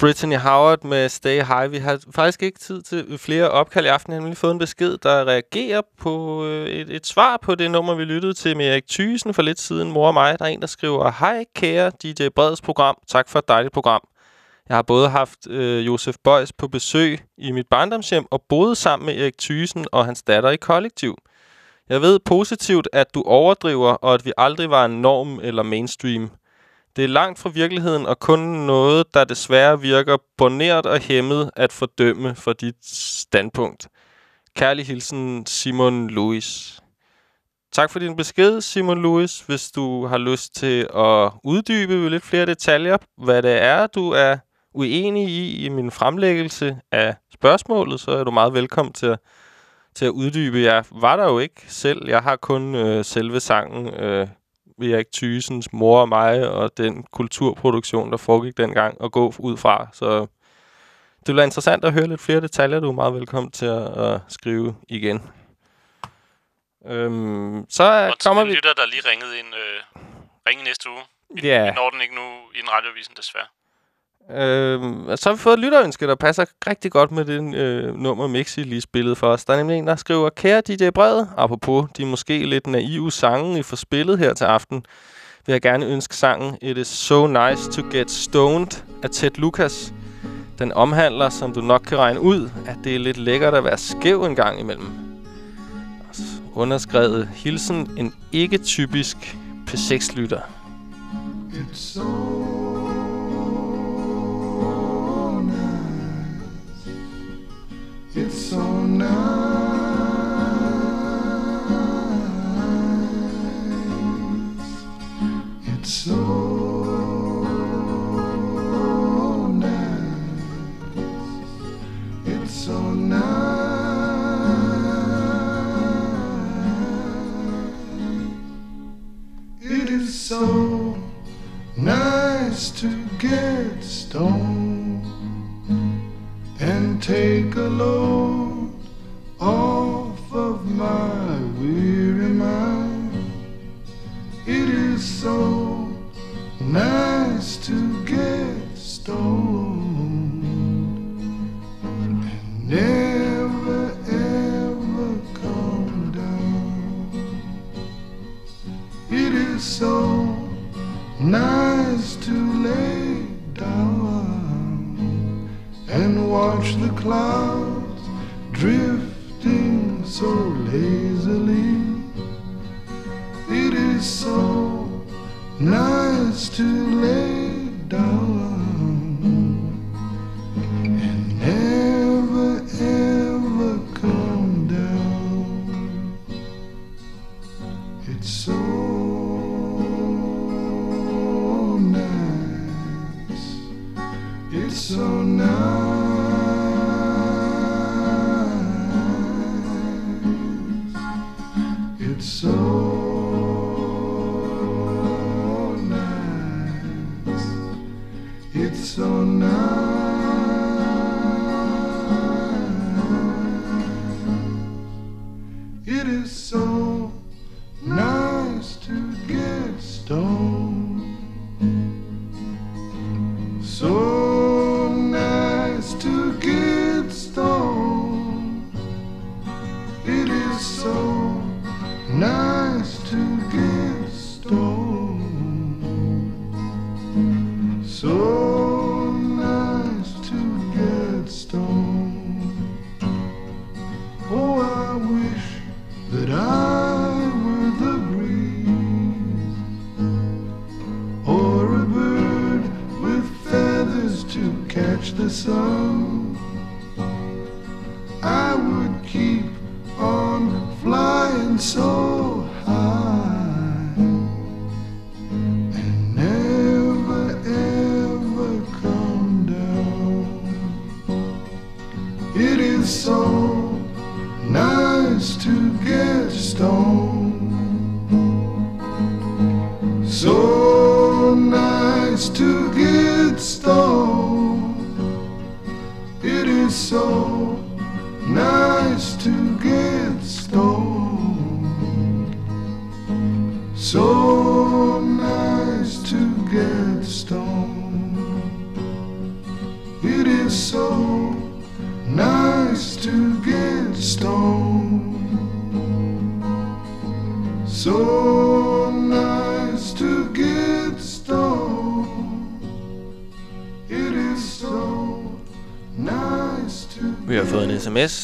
Brittany Howard med Stay High. Vi har faktisk ikke tid til flere opkald i aften. Jeg har nemlig fået en besked, der reagerer på øh, et, et svar på det nummer, vi lyttede til med Erik Thysen for lidt siden. Mor og mig. Der er en, der skriver, Hej kære DJ Breds program. Tak for et dejligt program. Jeg har både haft øh, Josef Bøjs på besøg i mit barndomshjem og boet sammen med Erik Thysen og hans datter i kollektiv. Jeg ved positivt, at du overdriver, og at vi aldrig var en norm eller mainstream. Det er langt fra virkeligheden og kun noget, der desværre virker boneret og hæmmet at fordømme for dit standpunkt. Kærlig hilsen, Simon Louis. Tak for din besked, Simon Louis. Hvis du har lyst til at uddybe lidt flere detaljer, hvad det er, du er uenig i i min fremlæggelse af spørgsmålet, så er du meget velkommen til at, til at uddybe. Jeg var der jo ikke selv. Jeg har kun øh, selve sangen øh, Erik Thysens mor og mig, og den kulturproduktion, der foregik dengang, at gå ud fra. Så det bliver interessant at høre lidt flere detaljer. Du er meget velkommen til at, at skrive igen. Øhm, så Og kommer vi... lytter, der lige ringede ind, øh, ringe næste uge. Vi, Ja. vi når den ikke nu i en radiovisen, desværre. Øhm, så har vi fået et lytterønske, der passer rigtig godt med den øh, nummer, Mixi lige spillede for os. Der er nemlig en, der skriver, Kære DJ Brede, apropos de måske lidt naive sange, I får spillet her til aften, vil jeg gerne ønske sangen It is so nice to get stoned af Ted Lucas. Den omhandler, som du nok kan regne ud, at det er lidt lækkert at være skæv en gang imellem. Underskrevet hilsen en ikke typisk P6-lytter. It's so It's so nice. It's so nice. It's so nice. It is so nice to get stoned and take a load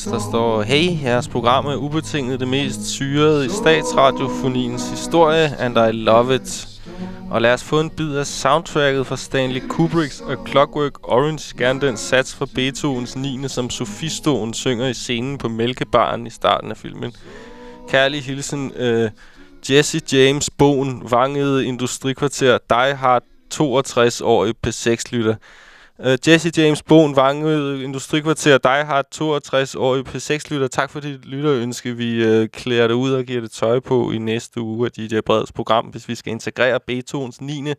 der står Hey, jeres program er ubetinget det mest syrede i statsradiofoniens historie, and I love it. Og lad os få en bid af soundtracket fra Stanley Kubricks A Clockwork Orange, gerne den sats fra Beethovens 9. som Sofistoen synger i scenen på Mælkebaren i starten af filmen. Kærlig hilsen, øh, Jesse James Bogen, Vangede Industrikvarter, Die Hard, 62-årig P6-lytter. Uh, Jesse James Boen, Vange, Industrikvarter, dig har 62-årig P6-lytter. Tak for dit lytterønske. Vi uh, klæder det ud og giver det tøj på i næste uge af DJ Breds program. Hvis vi skal integrere Beethovens 9.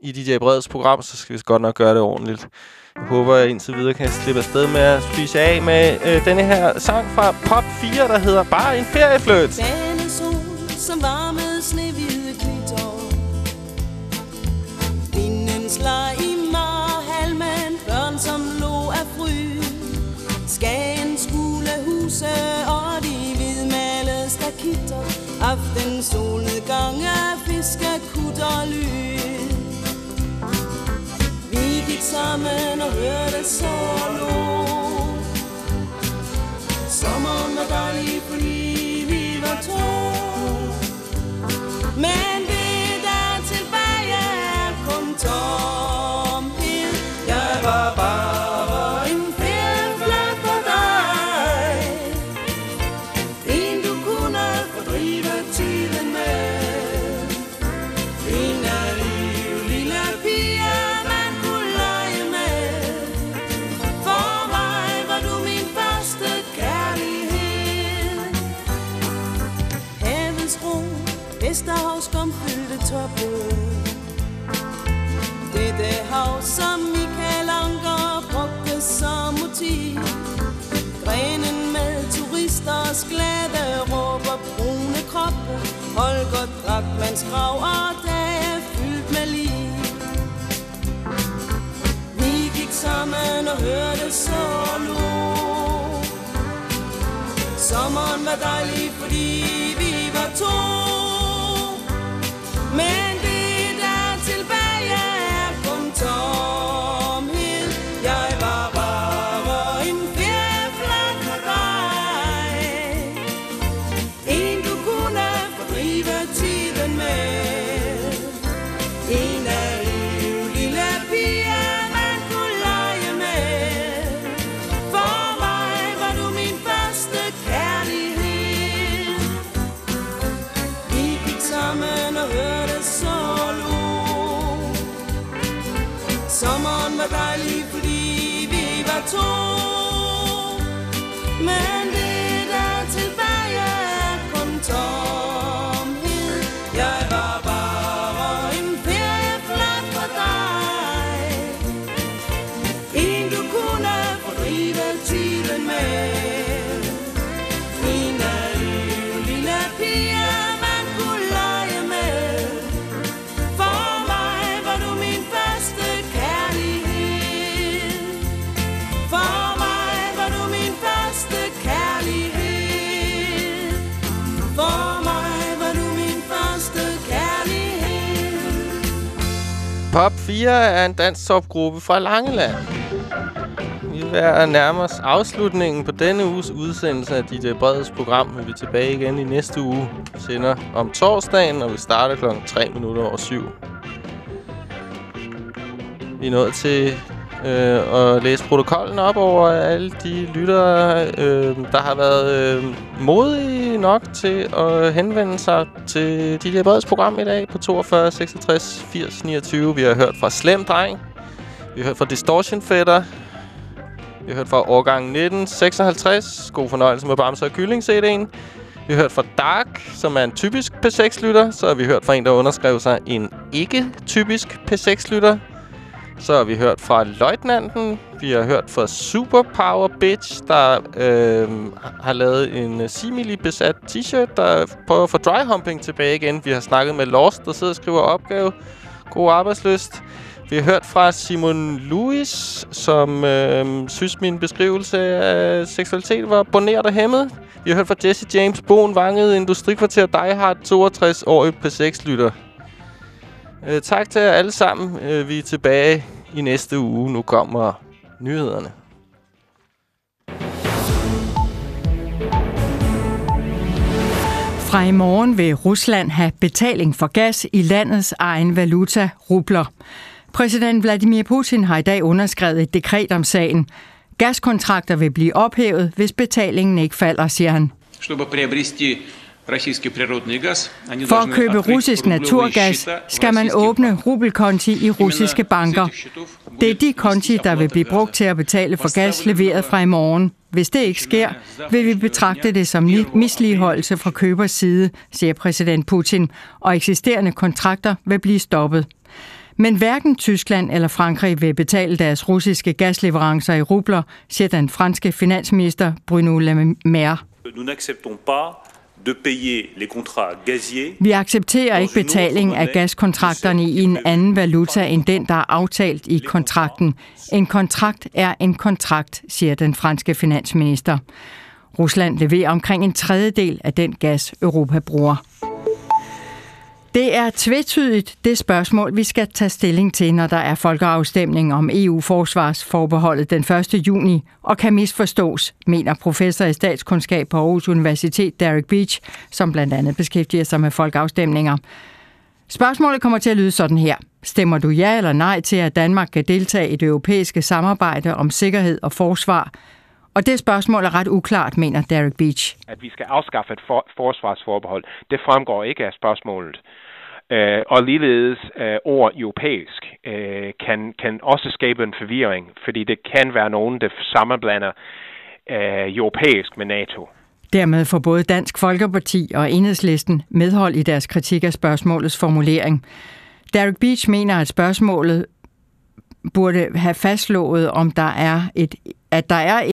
i DJ Breds program, så skal vi godt nok gøre det ordentligt. Jeg håber, at jeg indtil videre kan slippe afsted med at spise af med uh, denne her sang fra Pop 4, der hedder Bare en feriefløjt. Dane sol, som varme lyse Og de hvidmalede stakitter. Aften af Fiskekutter lyd Vi gik sammen og hørte solo Sommeren var dejlig, fordi vi var to. Holgers glade råber brune kroppe Holger Drachmanns grav og dag er fyldt med liv Vi gik sammen og hørte så solo Sommeren var dejlig, fordi vi var to. Men Pop 4 er en dansk topgruppe fra Langeland. Vi er ved at nærme os afslutningen på denne uges udsendelse af dit Breds program. Vi er tilbage igen i næste uge. Vi sender om torsdagen, og vi starter klokken 3 minutter over 7. Vi er nået til øh, og læse protokollen op over alle de lyttere, øh, der har været øh, modige nok til at henvende sig til DJ Breds program i dag på 42 66 80 29. Vi har hørt fra Slem Dreng. Vi har hørt fra Distortion Fætter. Vi har hørt fra årgang 1956. God fornøjelse med Bamse og Kylling CD'en. Vi har hørt fra Dark, som er en typisk P6-lytter. Så har vi hørt fra en, der underskrev sig en ikke-typisk P6-lytter. Så har vi hørt fra Løjtnanten. Vi har hørt fra Superpower Bitch, der øh, har lavet en øh, simili-besat t-shirt, der prøver at få dry humping tilbage igen. Vi har snakket med Lost, der sidder og skriver opgave. God arbejdsløst. Vi har hørt fra Simon Lewis, som øh, synes, min beskrivelse af seksualitet var boneret og hæmmet. Vi har hørt fra Jesse James Boen, vanget industrikvarter Die Hard, 62-årig P6-lytter. Øh, tak til jer alle sammen. Øh, vi er tilbage i næste uge. Nu kommer nyhederne. Fra i morgen vil Rusland have betaling for gas i landets egen valuta, rubler. Præsident Vladimir Putin har i dag underskrevet et dekret om sagen. Gaskontrakter vil blive ophævet, hvis betalingen ikke falder, siger han. Чтобы приобрести For at købe russisk naturgas skal man åbne rubelkonti i russiske banker. Det er de konti, der vil blive brugt til at betale for gas leveret fra i morgen. Hvis det ikke sker, vil vi betragte det som misligeholdelse fra købers side, siger præsident Putin, og eksisterende kontrakter vil blive stoppet. Men hverken Tyskland eller Frankrig vil betale deres russiske gasleverancer i rubler, siger den franske finansminister Bruno Le Maire. Nous n'acceptons pas de payer les contrats gaziers Vi accepterer ikke betaling af gaskontrakterne i en anden valuta end den, der er aftalt i kontrakten. En kontrakt er en kontrakt, siger den franske finansminister. Rusland leverer omkring en tredjedel af den gas, Europa bruger. Det er tvetydigt det spørgsmål, vi skal tage stilling til, når der er folkeafstemning om EU-forsvarsforbeholdet den 1. juni, og kan misforstås, mener professor i statskundskab på Aarhus Universitet, Derek Beach, som blandt andet beskæftiger sig med folkeafstemninger. Spørgsmålet kommer til at lyde sådan her. Stemmer du ja eller nej til, at Danmark kan deltage i det europæiske samarbejde om sikkerhed og forsvar? Og det spørgsmål er ret uklart, mener Derek Beach. at vi skal afskaffe et for- forsvarsforbehold, det fremgår ikke af spørgsmålet. Øh, og ligeledes øh, ord europæisk øh, kan, kan også skabe en forvirring, fordi det kan være nogen, der sammenblander øh, europæisk med NATO. Dermed får både Dansk Folkeparti og Enhedslisten medhold i deres kritik af spørgsmålets formulering. Derek Beach mener, at spørgsmålet burde have fastslået, om der er et, at der er